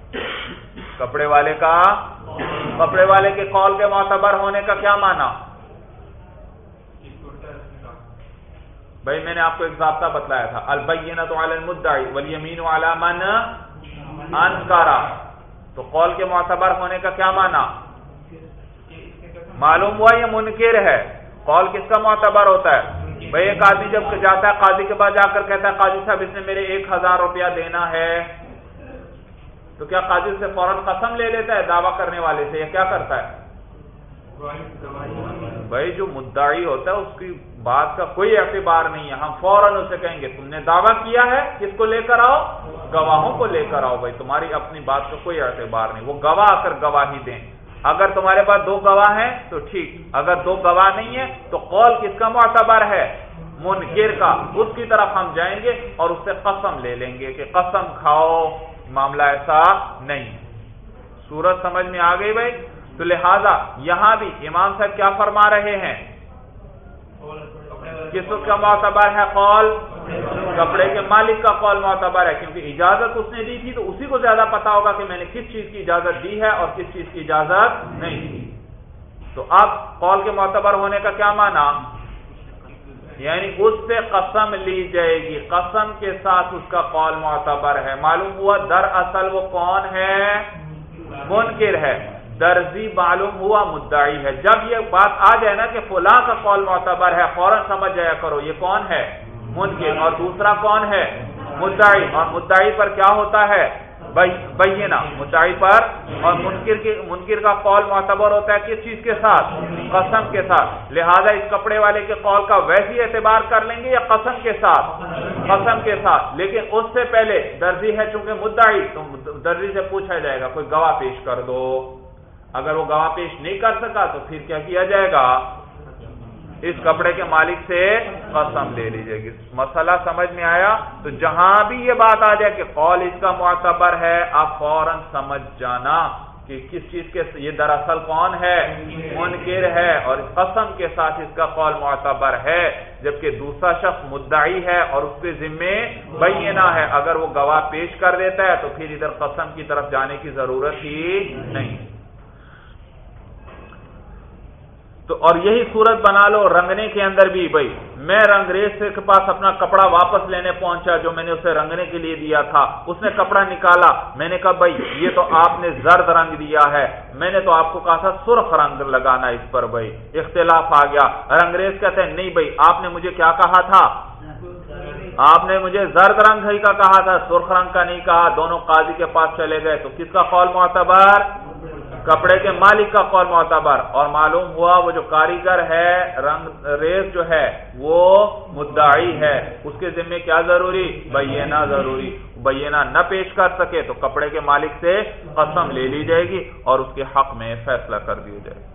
کپڑے والے کا، کپڑے والے کے قول کے معتبر ہونے کا کیا مانا بھائی میں نے آپ کو ایک ضابطہ بتلایا تھا۔ البینہ تو المدعی والیمین والا من انکارا تو قول کے معتبر ہونے کا کیا مانا معلوم ہوا یہ منکر ہے۔ قول کس کا معتبر ہوتا ہے؟ بھائی ایک آدمی جب جاتا ہے، قاضی کے پاس جا کر کہتا ہے، قاضی صاحب، اس نے میرے ایک ہزار روپیہ دینا ہے۔ تو کیا قاضی سے فوراً قسم لے لیتا ہے دعویٰ کرنے والے سے یا کیا کرتا ہے؟ بھائی جو مدعی ہوتا ہے، اس کی بات کا کوئی اعتبار نہیں ہے۔ ہم فوراً اسے کہیں گے، تم نے دعویٰ کیا ہے؟ کس کو لے کر آؤ؟ گواہوں کو لے کر آؤ۔ بھائی تمہاری اپنی بات کا کوئی اعتبار نہیں۔ وہ گواہ کر گواہی دیں۔ اگر تمہارے پاس دو گواہ ہیں تو ٹھیک، اگر دو گواہ نہیں ہے تو قول کس کا معتبر ہے؟ منکر کا۔ اس کی طرف ہم جائیں گے اور اس سے قسم لے لیں گے کہ قسم کھاؤ، معاملہ ایسا نہیں۔ سورج سمجھ میں آ گئی بھائی؟ تو لہذا یہاں بھی امام صاحب کیا فرما رہے ہیں؟ کس کا معتبر ہے قول؟ کپڑے کے مالک کا قول معتبر ہے، کیونکہ اجازت اس نے دی تھی تو اسی کو زیادہ پتا ہوگا کہ میں نے کس چیز کی اجازت دی ہے اور کس چیز کی اجازت نہیں دی۔ تو اب قول کے معتبر ہونے کا کیا مانا یعنی اس سے قسم لی جائے گی، قسم کے ساتھ اس کا قول معتبر ہے۔ معلوم ہوا در اصل وہ کون ہے؟ منکر ہے۔ درزی معلوم ہوا مدعی ہے۔ جب یہ بات آ جائے نا کہ فلاں کا قول معتبر ہے، فوراً سمجھ جایا کرو یہ کون ہے؟ منکر اور دوسرا کون ہے؟ مدعی. اور مدعی پر کیا ہوتا ہے؟ بہینہ مدعی پر اور منکر کی منکر کا قول معتبر ہوتا ہے کس چیز کے ساتھ؟ قسم کے ساتھ. لہذا اس کپڑے والے کے قول کا ویسے اعتبار کر لیں گے یا قسم کے ساتھ؟ قسم کے ساتھ. لیکن اس سے پہلے درزی ہے چونکہ مدعی. تو درزی سے پوچھا جائے گا، کوئی گواہ پیش کر دو. اگر وہ گواہ پیش نہیں کر سکا تو پھر کیا کیا جائے گا؟ اس کپڑے کے مالک سے قسم لے لیجیے گی مسئلہ سمجھ میں آیا تو جہاں بھی یہ بات آ جائے کہ قول اس کا معتبر ہے، آپ فوراً سمجھ جانا کہ کس چیز کے یہ دراصل کون ہے، منکر ہے اور قسم کے ساتھ اس کا قول معتبر ہے، جبکہ دوسرا شخص مدعی ہے اور اس کے ذمے بینا ہے۔ اگر وہ گواہ پیش کر دیتا ہے تو پھر ادھر قسم کی طرف جانے کی ضرورت ہی نہیں۔ تو اور یہی صورت بنا لو رنگنے کے اندر بھی، بھائی، میں رنگریز کے پاس اپنا کپڑا واپس لینے پہنچا جو میں نے اسے رنگنے کے لیے دیا تھا، اس نے کپڑا نکالا، میں نے کہا، بھائی، یہ تو آپ نے زرد رنگ دیا ہے، میں نے تو آپ کو کہا تھا سرخ رنگ لگانا اس پر، بھائی، اختلاف آ گیا۔ رنگریز کہتے ہیں، نہیں بھائی، آپ نے مجھے کیا کہا تھا؟ آپ نے مجھے زرد رنگ ہی کا کہا تھا، سرخ رنگ کا نہیں کہا، دونوں قاضی کے پاس چلے گئے۔ تو کس کا قول معتبر؟ کپڑے کے مالک کا قول معتبر اور معلوم ہوا وہ جو کاریگر ہے، رنگ ریز جو ہے، وہ مدعی ہے۔ اس کے ذمے کیا ضروری؟ بینا ضروری۔ بینا نہ پیش کر سکے تو کپڑے کے مالک سے قسم لے لی جائے گی اور اس کے حق میں فیصلہ کر دیا جائے گا۔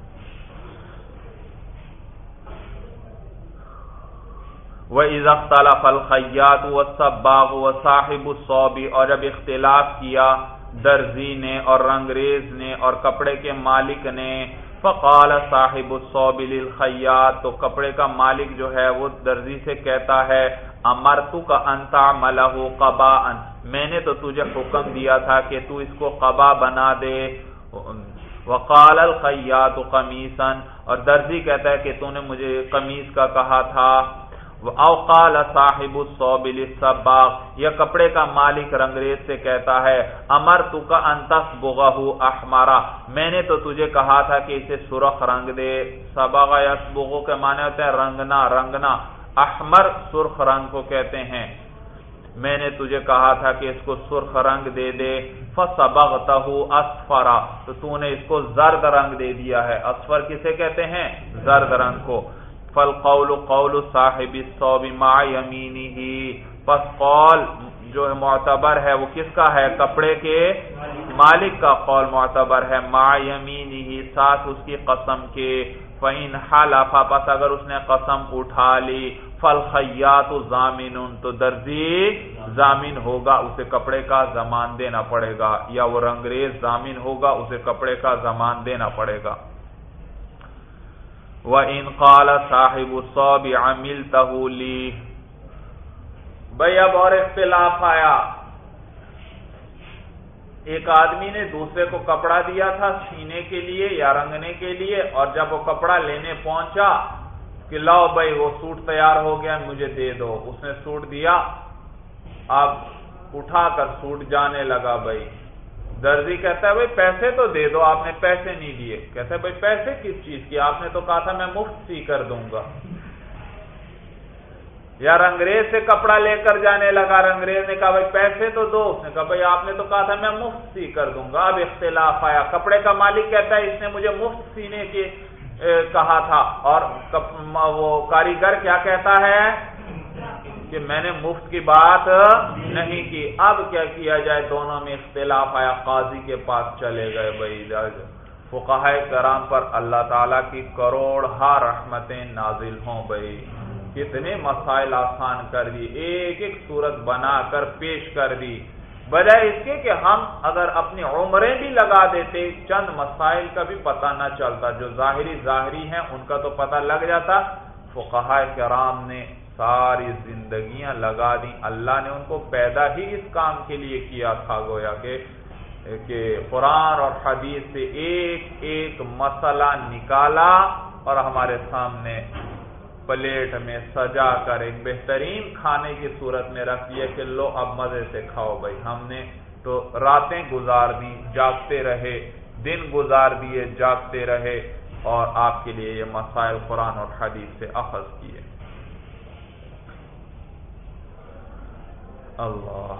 وہ عزت فل خیات و سب باغ و صاحب الصوبی اور جب اختلاف کیا درزی نے اور رنگریز نے اور کپڑے کے مالک نے۔ فقال صاحب الصوب للخیاط، تو کپڑے کا مالک جو ہے وہ درزی سے کہتا ہے امرتو کا انتا ملہ قبا میں نے تو تجھے حکم دیا تھا کہ تو اس کو قبا بنا دے۔ وقال الخیاط قمیصا، اور درزی کہتا ہے کہ تو نے مجھے قمیص کا کہا تھا۔ اوقال صاحب الصوب للصباغ یا کپڑے کا مالک رنگریز سے کہتا ہے امر تو کا انتس بغہ احمارا میں نے تو تجھے کہا تھا کہ اسے سرخ رنگ دے۔ سباغ یسبغو کے معنی ہوتے ہیں رنگنا رنگنا۔ احمر سرخ رنگ کو کہتے ہیں۔ میں نے تجھے کہا تھا کہ اس کو سرخ رنگ دے دے۔ فصبغتہ اسفرا تو تو نے اس کو زرد رنگ دے دیا ہے۔ اسفر کسے کہتے ہیں؟ زرد رنگ کو۔ فل قول قول صاحب صوب ما یمینی پس قول جو ہے معتبر ہے وہ کس کا ہے؟ کپڑے کے مالک کا قول معتبر ہے ما یمینی ساتھ اس کی قسم کے۔ فین حالفا پس اگر اس نے قسم اٹھا لی۔ فل خیات تو درزی زامن ہوگا، اسے کپڑے کا زمان دینا پڑے گا۔ یا وہ رنگریز زامن ہوگا، اسے کپڑے کا زمان دینا پڑے گا۔ وہ ان قال صاحب صوب عمل تہولی بھائی اب اور اختلاف آیا۔ ایک آدمی نے دوسرے کو کپڑا دیا تھا سینے کے لیے یا رنگنے کے لیے، اور جب وہ کپڑا لینے پہنچا کہ لاؤ بھائی وہ سوٹ تیار ہو گیا، مجھے دے دو۔ اس نے سوٹ دیا۔ اب اٹھا کر سوٹ جانے لگا بھائی درزی کہتا ہے، بھائی پیسے تو دے دو، آپ نے پیسے نہیں دیے. کہتا ہے، بھائی پیسے کس چیز کی آپ نے تو کہا تھا، میں مفت سی کر دوں گا. یا رنگریز سے کپڑا لے کر جانے لگا رنگریز نے کہا، بھائی پیسے تو دو. اس نے کہا، بھائی آپ نے تو کہا تھا، میں مفت سی کر دوں گا. اب اختلاف آیا، کپڑے کا مالک کہتا ہے، اس نے مجھے مفت سینے کی کہا تھا. اور وہ کاریگر کیا کہتا ہے؟ کہ میں نے مفت کی بات نہیں کی۔ اب کیا کیا جائے؟ دونوں میں اختلاف آیا۔ قاضی کے پاس چلے گئے۔ بھائی فقہ کرام پر اللہ تعالی کی کروڑ ہا رحمتیں نازل ہوں۔ بھائی، کتنے مسائل آسان کر دی، ایک ایک صورت بنا کر پیش کر دی۔ بجائے اس کے کہ ہم اگر اپنی عمریں بھی لگا دیتے، چند مسائل کا بھی پتہ نہ چلتا۔ جو ظاہری ظاہری ہیں، ان کا تو پتہ لگ جاتا۔ فقہ کرام نے ساری زندگیاں لگا دی اللہ نے ان کو پیدا ہی اس کام کے لیے کیا تھا، گویا کہ کہ قرآن اور حدیث سے ایک ایک مسئلہ نکالا اور ہمارے سامنے پلیٹ میں سجا کر ایک بہترین کھانے کی صورت میں رکھ دیا کہ لو، اب مزے سے کھاؤ بھائی۔ ہم نے تو راتیں گزار دی جاگتے رہے، دن گزار دیے، جاگتے رہے اور آپ کے لیے یہ مسائل قرآن اور حدیث سے اخذ کیے۔ اللہ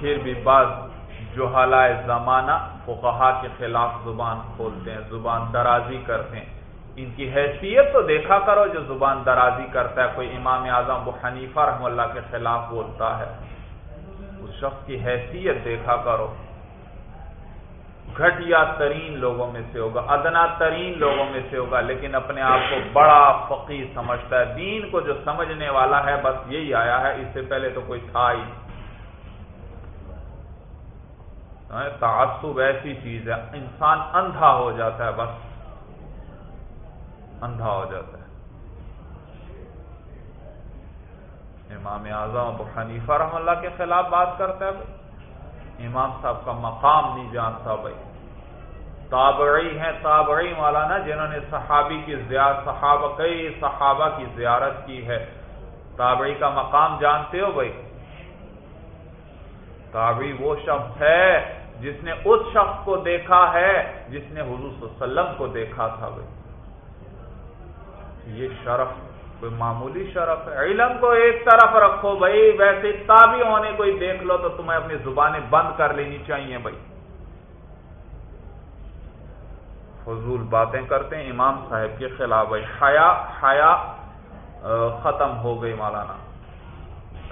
پھر بھی بعض جو حالائے زمانہ فقہا کے خلاف زبان کھولتے ہیں، زبان درازی کرتے ہیں۔ ان کی حیثیت تو دیکھا کرو جو زبان درازی کرتا ہے، کوئی امام اعظم وہ حنیفہ رحم اللہ کے خلاف بولتا ہے۔ اس شخص کی حیثیت دیکھا کرو۔ گھٹیا ترین لوگوں میں سے ہوگا، ادنا ترین لوگوں میں سے ہوگا، لیکن اپنے آپ کو بڑا فقیر سمجھتا ہے۔ دین کو جو سمجھنے والا ہے، بس یہی آیا ہے، اس سے پہلے تو کوئی تھا ہی ہاں، تعصب ایسی چیز ہے، انسان اندھا ہو جاتا ہے، بس اندھا ہو جاتا ہے۔ امام اعظم ابو حنیفہ رحم اللہ کے خلاف بات کرتا ہے امام صاحب کا مقام نہیں جانتا بھائی۔ تابعی ہیں، تابعی مولانا جنہوں نے صحابی کی زیارت صحابہ، کئی صحابہ کی زیارت کی ہے۔ تابعی کا مقام جانتے ہو بھائی؟ تابعی وہ شخص ہے جس نے اس شخص کو دیکھا ہے، جس نے حضور صلی اللہ علیہ وسلم کو دیکھا تھا بھائی۔ یہ شرف، کوئی معمولی شرف ہے؟ علم کو ایک طرف رکھو بھائی، ویسے تابی ہونے کوئی دیکھ لو تو تمہیں اپنی زبانیں بند کر لینی چاہیے بھائی۔ فضول باتیں کرتے ہیں۔ امام صاحب کے خلاف بھائی حیا حیا ختم ہو گئی مولانا۔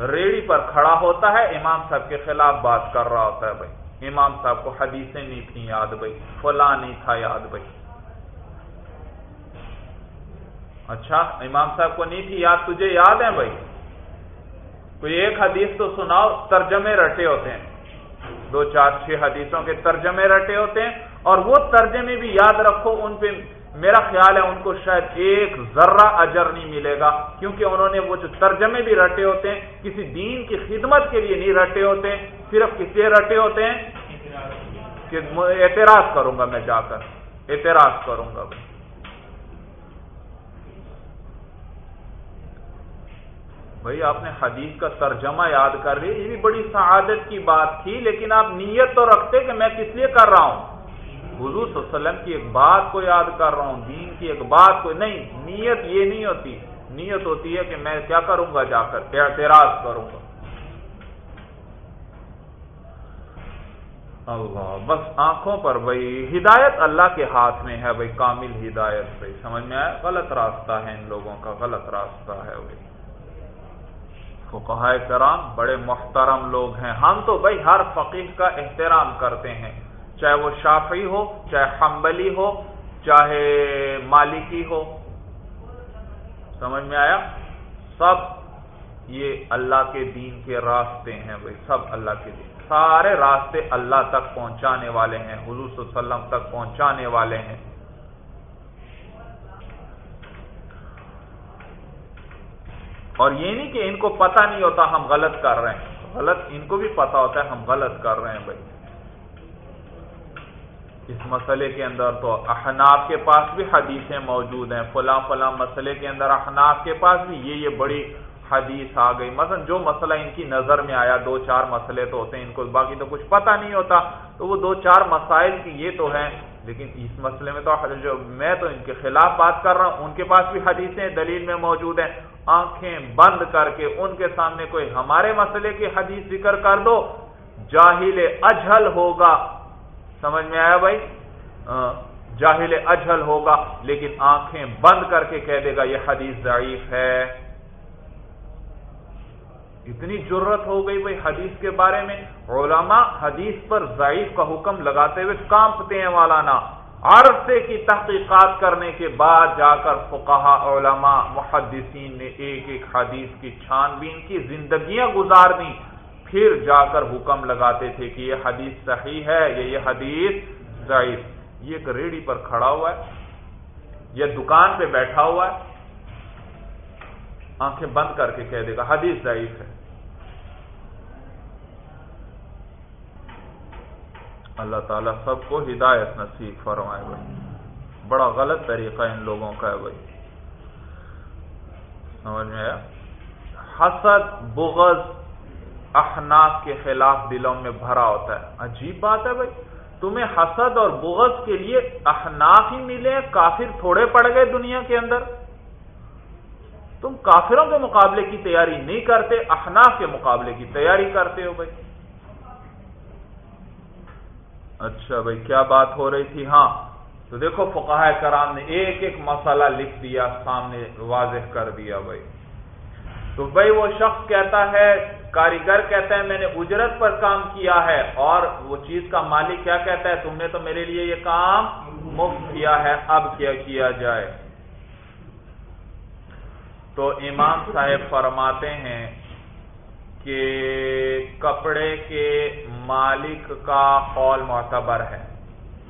ریڑی پر کھڑا ہوتا ہے۔ امام صاحب کے خلاف بات کر رہا ہوتا ہے بھائی۔ امام صاحب کو حدیثیں نہیں تھیں یاد بھائی۔ فلاں نہیں تھا یاد بھائی۔ اچھا امام صاحب کو نہیں تھی یاد، تجھے یاد ہے بھائی؟ کوئی ایک حدیث تو سناؤ، ترجمے رٹے ہوتے ہیں۔ دو، چار، چھ حدیثوں کے ترجمے رٹے ہوتے ہیں۔ اور وہ ترجمے بھی یاد رکھو، ان پہ میرا خیال ہے ان کو شاید ایک ذرہ اجر نہیں ملے گا، کیونکہ انہوں نے وہ جو ترجمے بھی رٹے ہوتے ہیں، کسی دین کی خدمت کے لیے نہیں رٹے ہوتے صرف کس لیے رٹے ہوتے ہیں؟ کہ اعتراض کروں گا میں جا کر، اعتراض کروں گا بھائی، آپ نے حدیث کا ترجمہ یاد کر لی یہ بھی بڑی سعادت کی بات تھی، لیکن آپ نیت تو رکھتے کہ میں کس لیے کر رہا ہوں؟ حضور صلی اللہ علیہ وسلم کی ایک بات کو یاد کر رہا ہوں، دین کی ایک بات کو، نہیں، نیت یہ نہیں ہوتی۔ نیت ہوتی ہے کہ میں کیا کروں گا جا کر؟ اعتراض کروں گا۔ اللہ، بس آنکھوں پر بھائی، ہدایت اللہ کے ہاتھ میں ہے بھائی، کامل ہدایت بھائی، سمجھ میں آیا؟ غلط راستہ ہے ان لوگوں کا، غلط راستہ ہے بھائی۔ فقہ کرام بڑے محترم لوگ ہیں۔ ہم تو بھائی ہر فقیر کا احترام کرتے ہیں۔ چاہے وہ شافعی ہو، چاہے حنبلی ہو، چاہے مالکی ہو۔ سمجھ میں آیا؟ سب یہ اللہ کے دین کے راستے ہیں بھائی، سب اللہ کے دین۔ سارے راستے اللہ تک پہنچانے والے ہیں، حضور صلی اللہ علیہ وسلم تک پہنچانے والے ہیں۔ اور یہ نہیں کہ ان کو پتہ نہیں ہوتا ہم غلط کر رہے ہیں۔ غلط ان کو بھی پتا ہوتا ہے ہم غلط کر رہے ہیں بھائی۔ اس مسئلے کے اندر تو احناف کے پاس بھی حدیثیں موجود ہیں، فلاں فلاں مسئلے کے اندر احناف کے پاس بھی یہ یہ بڑی حدیث آ گئی۔ مثلا جو مسئلہ ان کی نظر میں آیا، دو چار مسئلے تو ہوتے ہیں، ان کو باقی تو کچھ پتہ نہیں ہوتا، تو وہ دو چار مسائل کی یہ تو ہیں، لیکن اس مسئلے میں تو جو میں تو ان کے خلاف بات کر رہا ہوں، ان کے پاس بھی حدیثیں دلیل میں موجود ہیں۔ آنکھیں بند کر کے ان کے سامنے کوئی ہمارے مسئلے کی حدیث ذکر کر دو، جاہل اجہل ہوگا۔ سمجھ میں آیا بھائی؟ جاہل اجہل ہوگا، لیکن آنکھیں بند کر کے کہہ دے گا، یہ حدیث ضعیف ہے۔ اتنی ضرورت ہو گئی بھائی حدیث کے بارے میں۔ علماء حدیث پر ضعیف کا حکم لگاتے ہوئے کانپتے ہیں والانا عرصے کی تحقیقات کرنے کے بعد جا کر فقہ علماء، محدثین نے ایک ایک حدیث کی چھان بین کی زندگیاں گزار دی پھر جا کر حکم لگاتے تھے کہ یہ حدیث صحیح ہے یا یہ حدیث ضعیف۔ یہ ایک ریڑھی پر کھڑا ہوا ہے، یہ دکان پہ بیٹھا ہوا ہے۔ آنکھیں بند کر کے کہہ دے گا، حدیث ضعیف ہے۔ اللہ تعالیٰ سب کو ہدایت نصیب فرمائے بھائی۔ بڑا غلط طریقہ ان لوگوں کا ہے بھائی۔ سمجھ میں آیا؟ حسد، بغض احناف کے خلاف دلوں میں بھرا ہوتا ہے۔ عجیب بات ہے بھائی۔ تمہیں حسد اور بغض کے لیے احناف ہی ملے کافر تھوڑے پڑ گئے دنیا کے اندر۔ تم کافروں کے مقابلے کی تیاری نہیں کرتے، احناف کے مقابلے کی تیاری کرتے ہو بھائی۔ اچھا بھائی، کیا بات ہو رہی تھی؟ ہاں۔ تو دیکھو فقہ کرام نے ایک ایک مسئلہ لکھ دیا، سامنے واضح کر دیا بھائی۔ تو بھائی، وہ شخص کہتا ہے کاریگر کہتا ہے میں نے اجرت پر کام کیا ہے اور وہ چیز کا مالک کیا کہتا ہے تم نے تو میرے لیے یہ کام مفت کیا ہے، اب کیا کیا جائے؟ تو امام صاحب فرماتے ہیں کہ کپڑے کے مالک کا قول معتبر ہے۔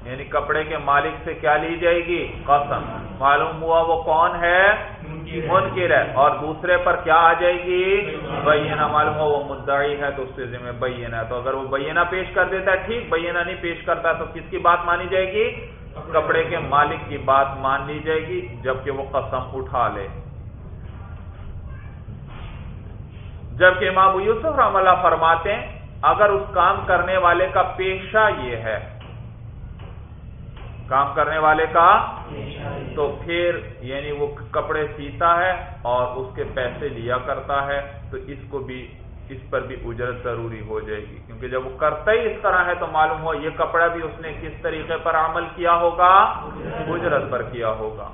یعنی کپڑے کے مالک سے کیا لی جائے گی؟ قسم۔ معلوم ہوا وہ کون ہے؟ منکر ہے اور دوسرے پر کیا آ جائے گی؟ بینا معلوم ہوا وہ مدعی ہے تو اس سے ذمہ بینا ہے تو اگر وہ بینا پیش کر دیتا ہے، ٹھیک بینا نہیں پیش کرتا تو کس کی بات مانی جائے گی؟ کپڑے کے مالک کی بات مان لی جائے گی، جبکہ وہ قسم اٹھا لے۔ جبکہ امام یوسف رحم اللہ فرماتے ہیں، اگر اس کام کرنے والے کا پیشہ یہ ہے کام کرنے والے کا تو پھر یعنی وہ کپڑے سیتا ہے اور اس کے پیسے لیا کرتا ہے تو اس کو بھی اس پر بھی اجرت ضروری ہو جائے گی کیونکہ جب وہ کرتا ہی اس طرح ہے تو معلوم ہو یہ کپڑا بھی اس نے کس طریقے پر عمل کیا ہوگا؟ اجرت پر کیا ہوگا۔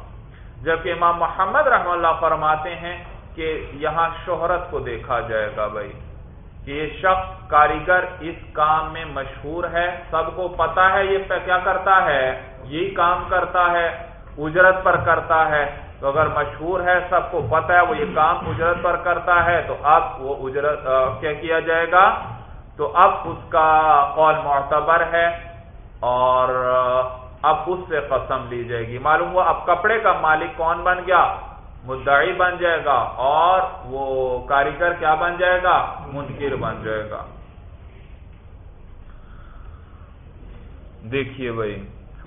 جبکہ امام محمد رحم اللہ فرماتے ہیں کہ یہاں شہرت کو دیکھا جائے گا بھائی۔ کہ یہ شخص کاریگر اس کام میں مشہور ہے، سب کو پتا ہے یہ کیا کرتا ہے، یہی کام کرتا ہے، اجرت پر کرتا ہے۔ تو اگر مشہور ہے، سب کو پتا ہے وہ یہ کام اجرت پر کرتا ہے، تو اب وہ اجرت کیا کیا جائے گا؟ تو اب اس کا قول معتبر ہے اور اب اس سے قسم لی جائے گی۔ معلوم ہوا اب کپڑے کا مالک کون بن گیا؟ مدعی بن جائے گا اور وہ کاریگر کیا بن جائے گا؟ منکر بن جائے گا۔ دیکھیے بھائی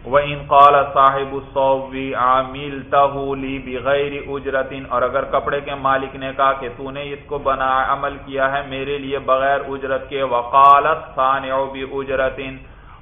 وہ انقال صاحب صوبی عامل تہولی بغیر اجرتن اور اگر کپڑے کے مالک نے کہا کہ تو نے اس کو بنا عمل کیا ہے میرے لیے بغیر اجرت کے، وقالت صانع اجرتن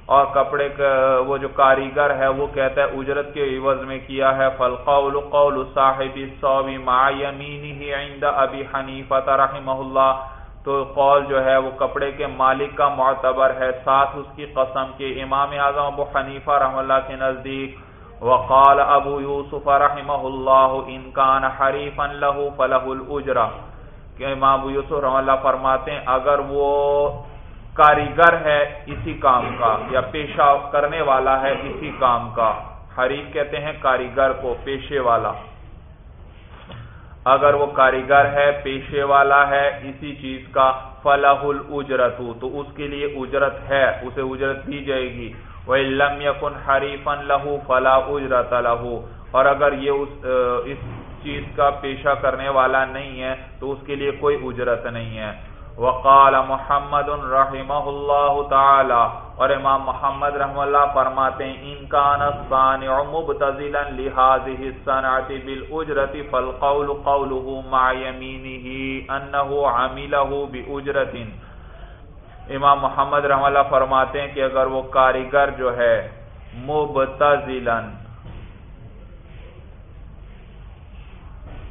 اور کپڑے کا وہ جو کاریگر ہے وہ کہتا ہے اجرت کے عوض میں کیا ہے، فالقول قول صاحب الصوبی مع یمینه عند ابی حنیفہ رحمہ اللہ۔ تو قول جو ہے وہ کپڑے کے مالک کا معتبر ہے، ساتھ اس کی قسم کے امام اعظم ابو حنیفہ رحم اللہ کے نزدیک۔ وقال ابو یوسف رحمہ اللہ انکان حریفا له فله الاجرہ. کہ امام ابو یوسف رحم اللہ فرماتے ہیں، اگر وہ کاریگر ہے اسی کام کا، یا پیشہ کرنے والا ہے اسی کام کا۔ حریف کہتے ہیں کاریگر کو، پیشے والا۔ اگر وہ کاریگر ہے، پیشے والا ہے اسی چیز کا فلاح الجرت تو اس کے لیے اجرت ہے، اسے اجرت دی جائے گی۔ وہ لم یقن حریفن لہو فلاح اجرت لہو اور اگر یہ اس اس چیز کا پیشہ کرنے والا نہیں ہے، تو اس کے لیے کوئی اجرت نہیں ہے۔ وقال محمد رحمہ اللہ تعالی۔ اور امام محمد رحم اللہ فرماتے ہیں، ان کان الصانع مبتذلا لهذه الصنعه بالاجره فالقول قوله مع يمينه انه عمله باجره امام محمد رحم اللہ فرماتے ہیں کہ اگر وہ کاریگر جو ہے، مبتذلا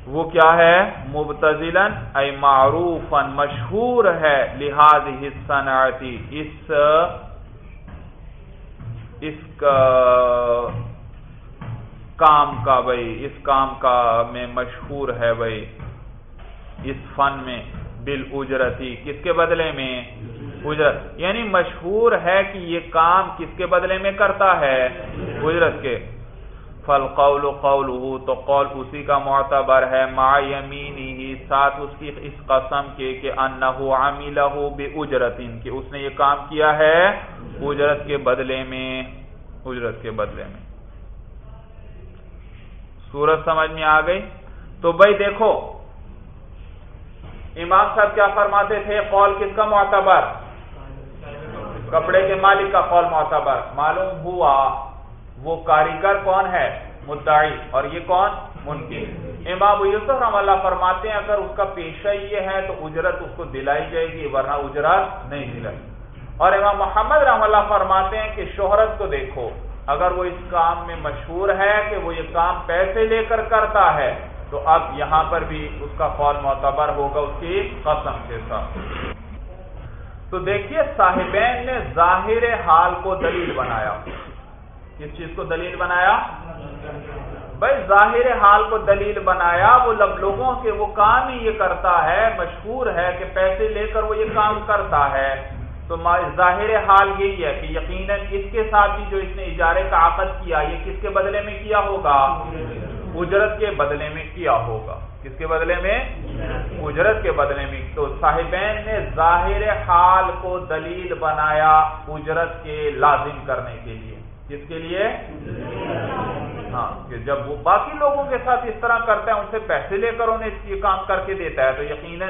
وہ کیا ہے؟ مبتزلن اے معروف مشہور ہے لحاظ صنعتی، اس اس کا کام کا بھائی، اس کام کا میں مشہور ہے بھائی، اس فن میں بال اجرتی کس کے بدلے میں؟ اجرت یعنی مشہور ہے کہ یہ کام کس کے بدلے میں کرتا ہے؟ اجرت کے۔ فل قول قول تو قول اسی کا معتبر ہے ما یمینی ساتھ اس کی اس قسم کے کہ انہو عملہو بے اجرتن کہ اس نے یہ کام کیا ہے اجرت کے بدلے میں، اجرت کے بدلے میں۔ سورج سمجھ میں آ گئی؟ تو بھائی دیکھو، امام صاحب کیا فرماتے تھے؟ قول کس کا معتبر؟ کپڑے کے مالک کا قول معتبر۔ معلوم ہوا وہ کاریگر کون ہے؟ مدعی۔ اور یہ کون؟ منکر۔ امام یوسف رحم اللہ فرماتے ہیں، اگر اس کا پیشہ یہ ہے تو اجرت اس کو دلائی جائے گی، ورنہ اجرت نہیں دلائی اور امام محمد رحم اللہ فرماتے ہیں کہ شہرت کو دیکھو۔ اگر وہ اس کام میں مشہور ہے کہ وہ یہ کام پیسے لے کر کرتا ہے، تو اب یہاں پر بھی اس کا فول معتبر ہوگا، اس کی قسم کے ساتھ۔ تو دیکھیے، صاحبین نے ظاہر حال کو دلیل بنایا۔ کس چیز کو دلیل بنایا؟ بھائی ظاہر حال کو دلیل بنایا، وہ لب لوگوں کے وہ کام ہی یہ کرتا ہے، مشہور ہے کہ پیسے لے کر وہ یہ کام کرتا ہے۔ تو ظاہر حال یہی ہے کہ یقیناً اس کے ساتھ بھی جو اس نے اجارے کا عقد کیا، یہ کس کے بدلے میں کیا ہوگا؟ اجرت کے بدلے میں کیا ہوگا؟ کس کے بدلے میں؟ اجرت کے بدلے میں۔ تو صاحبین نے ظاہر حال کو دلیل بنایا اجرت کے لازم کرنے کے لیے۔ کس کے لیے؟ ہاں کہ جب وہ باقی لوگوں کے ساتھ اس طرح کرتا ہے، ان سے پیسے لے کر انہیں یہ کام کر کے دیتا ہے، تو یقیناً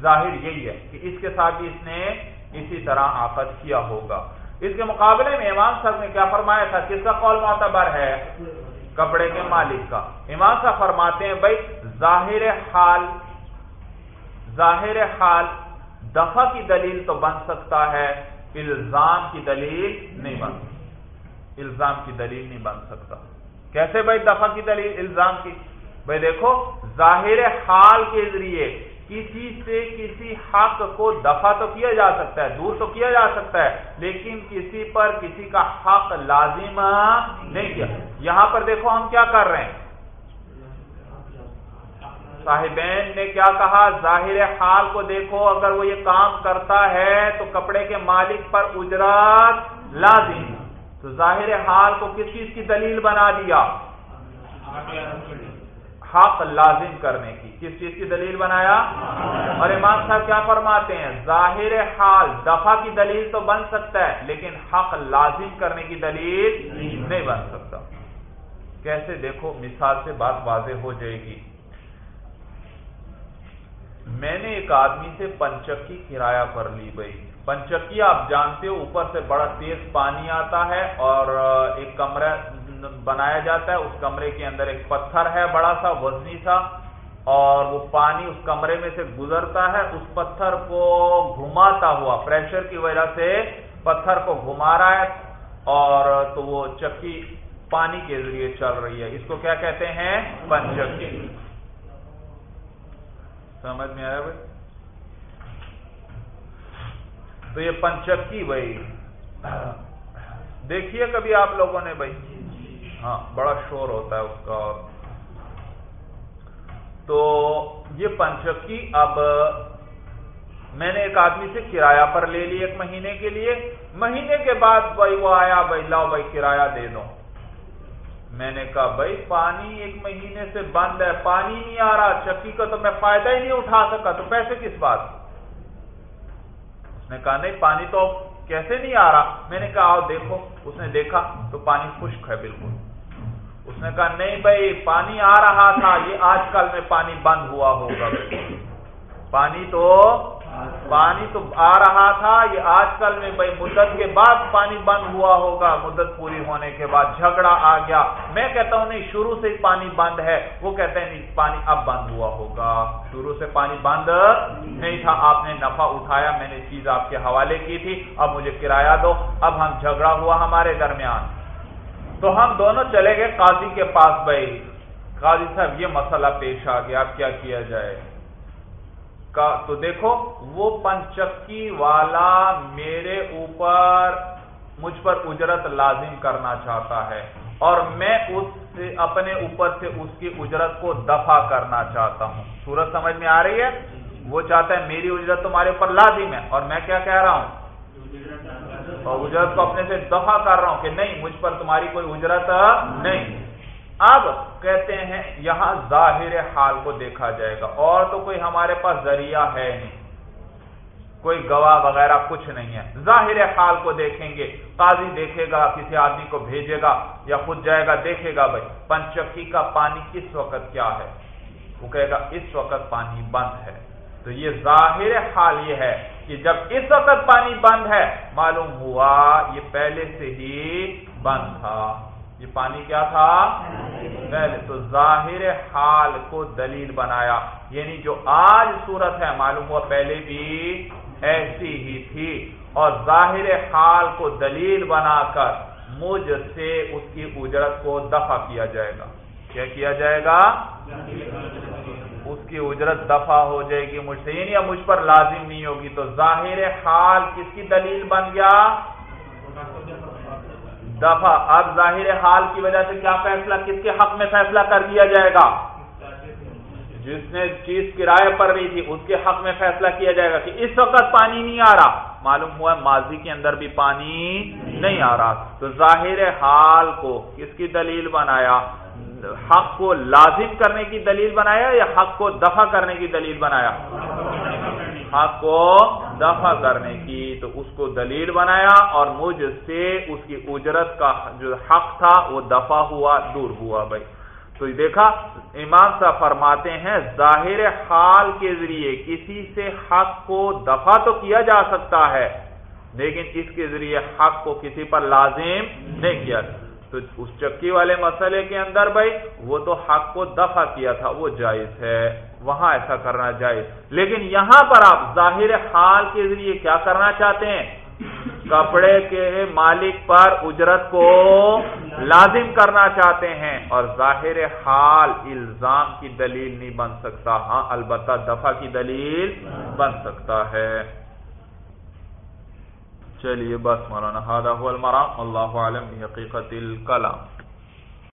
ظاہر یہی ہے کہ اس کے ساتھ بھی اس نے اسی طرح آفت کیا ہوگا۔ اس کے مقابلے میں امام صاحب نے کیا فرمایا تھا؟ کس کا قول معتبر ہے؟ کپڑے کے مالک کا۔ امام صاحب فرماتے ہیں، بھائی، ظاہر حال ظاہر حال دفع کی دلیل تو بن سکتا ہے، الزام کی دلیل نہیں بن سکتی الزام کی دلیل نہیں بن سکتا۔ کیسے بھائی دفع کی دلیل الزام کی؟ بھائی دیکھو، ظاہر حال کے ذریعے کسی سے کسی حق کو دفع تو کیا جا سکتا ہے، دور تو کیا جا سکتا ہے، لیکن کسی پر کسی کا حق لازم نہیں کیا۔ یہاں پر دیکھو ہم کیا کر رہے ہیں۔ صاحبین نے کیا کہا؟ ظاہر حال کو دیکھو، اگر وہ یہ کام کرتا ہے تو کپڑے کے مالک پر اجرت لازم۔ تو ظاہر حال کو کس چیز کی دلیل بنا دیا؟ حق لازم کرنے کی۔ کس چیز کی دلیل بنایا؟ اور امام صاحب کیا فرماتے ہیں؟ ظاہر حال دفع کی دلیل تو بن سکتا ہے، لیکن حق لازم کرنے کی دلیل نہیں بن سکتا۔ کیسے؟ دیکھو، مثال سے بات واضح ہو جائے گی۔ میں نے ایک آدمی سے پنچکی کرایہ پر لی گئی پنچکی آپ جانتے ہو، اوپر سے بڑا تیز پانی آتا ہے اور ایک کمرہ بنایا جاتا ہے۔ اس کمرے کے اندر ایک پتھر ہے، بڑا سا، وزنی سا، اور وہ پانی اس کمرے میں سے گزرتا ہے۔ اس پتھر کو گھماتا ہوا، پریشر کی وجہ سے پتھر کو گھما رہا ہے اور تو وہ چکی پانی کے ذریعے چل رہی ہے۔ اس کو کیا کہتے ہیں؟ پنچکی سمجھ میں آیا بھائی؟ تو یہ پنچکی بھائی۔ دیکھیے کبھی آپ لوگوں نے بھائی۔ ہاں بڑا شور ہوتا ہے اس کا۔ تو یہ پنچکی اب میں نے ایک آدمی سے کرایہ پر لے لی ایک مہینے کے لیے۔ مہینے کے بعد بھائی وہ آیا، بھائی لاؤ بھائی کرایہ دے دو۔ میں نے کہا، بھائی پانی ایک مہینے سے بند ہے، پانی نہیں آ رہا، چکی کا تو میں فائدہ ہی نہیں اٹھا سکا، تو پیسے کس بات؟ اس نے کہا، نہیں، پانی تو کیسے نہیں آ رہا؟ میں نے کہا، آؤ دیکھو. اس نے دیکھا تو پانی خشک ہے بالکل۔ اس نے کہا، نہیں بھائی، پانی آ رہا تھا، یہ آج کل میں پانی بند ہوا ہوگا پانی تو پانی تو آ رہا تھا، یہ آج کل میں بھائی مدت کے بعد پانی بند ہوا ہوگا، مدت پوری ہونے کے بعد جھگڑا آ گیا۔ میں کہتا ہوں، نہیں، شروع سے پانی بند ہے۔ وہ کہتے ہیں، نہیں، پانی اب بند ہوا ہوگا۔ شروع سے پانی بند نہیں تھا، آپ نے نفع اٹھایا، میں نے چیز آپ کے حوالے کی تھی۔ اب مجھے کرایہ دو۔ اب ہم جھگڑا ہوا ہمارے درمیان۔ تو ہم دونوں چلے گئے قاضی کے پاس، بھائی۔ قاضی صاحب، یہ مسئلہ پیش آ گیا، اب کیا کیا جائے؟ تو دیکھو، وہ پنچکی والا میرے اوپر مجھ پر اجرت لازم کرنا چاہتا ہے اور میں اس سے، اپنے اوپر سے اس کی اجرت کو دفع کرنا چاہتا ہوں۔ سورت سمجھ میں آ رہی ہے؟ وہ چاہتا ہے میری اجرت تمہارے اوپر لازم ہے۔ اور میں کیا کہہ رہا ہوں؟ اور اجرت کو اپنے سے دفع کر رہا ہوں کہ نہیں، مجھ پر تمہاری کوئی اجرت نہیں۔ اب کہتے ہیں یہاں ظاہر حال کو دیکھا جائے گا، اور تو کوئی ہمارے پاس ذریعہ ہے نہیں۔ کوئی گواہ وغیرہ کچھ نہیں ہے۔ ظاہر حال کو دیکھیں گے، قاضی دیکھے گا، کسی آدمی کو بھیجے گا یا خود جائے گا، دیکھے گا بھائی، پنچکی کا پانی کس وقت کیا ہے؟ وہ کہے گا، اس وقت پانی بند ہے۔ تو یہ ظاہر حال یہ ہے کہ جب اس وقت پانی بند ہے، معلوم ہوا یہ پہلے سے ہی بند تھا۔ یہ پانی کیا تھا؟ پہلے تو ظاہر حال کو دلیل بنایا. یعنی جو آج صورت ہے، معلوم ہوا پہلے بھی ایسی ہی تھی. اور ظاہر حال کو دلیل بنا کر مجھ سے اس کی اجرت کو دفع کیا جائے گا۔ کیا کیا جائے گا؟ اس کی اجرت دفع ہو جائے گی مجھ سے۔ یعنی اب مجھ پر لازم نہیں ہوگی۔ تو ظاہر حال کس کی دلیل بن گیا؟ دفع اب ظاہر حال کی وجہ سے کیا فیصلہ، کس کے حق میں فیصلہ کر دیا جائے گا؟ جس نے چیز کرائے پر رہی تھی، اس کے حق میں فیصلہ کیا جائے گا کہ اس وقت پانی نہیں آ رہا۔ معلوم ہوا ماضی کے اندر بھی پانی نہیں آ رہا۔ تو ظاہر حال کو کس کی دلیل بنایا؟ حق کو لازم کرنے کی دلیل بنایا یا حق کو دفع کرنے کی دلیل بنایا؟ حق کو دفع کرنے کی تو اس کو دلیل بنایا اور مجھ سے اس کی اجرت کا جو حق تھا وہ دفع ہوا، دور ہوا بھائی۔ تو دیکھا، امام صاحب فرماتے ہیں، ظاہر حال کے ذریعے کسی سے حق کو دفع تو کیا جا سکتا ہے، لیکن اس کے ذریعے حق کو کسی پر لازم نہیں کیا۔ تو اس چکی والے مسئلے کے اندر بھائی، وہ تو حق کو دفع کیا تھا، وہ جائز ہے۔ وہاں ایسا کرنا جائز۔ لیکن یہاں پر آپ ظاہر حال کے ذریعے کیا کرنا چاہتے ہیں؟ کپڑے کے مالک پر اجرت کو لازم کرنا چاہتے ہیں۔ اور ظاہر حال الزام کی دلیل نہیں بن سکتا۔ ہاں البتہ دفع کی دلیل بن سکتا ہے۔ چلیے بس مولانا المرام۔ اللہ عالم حقیقت الکلام۔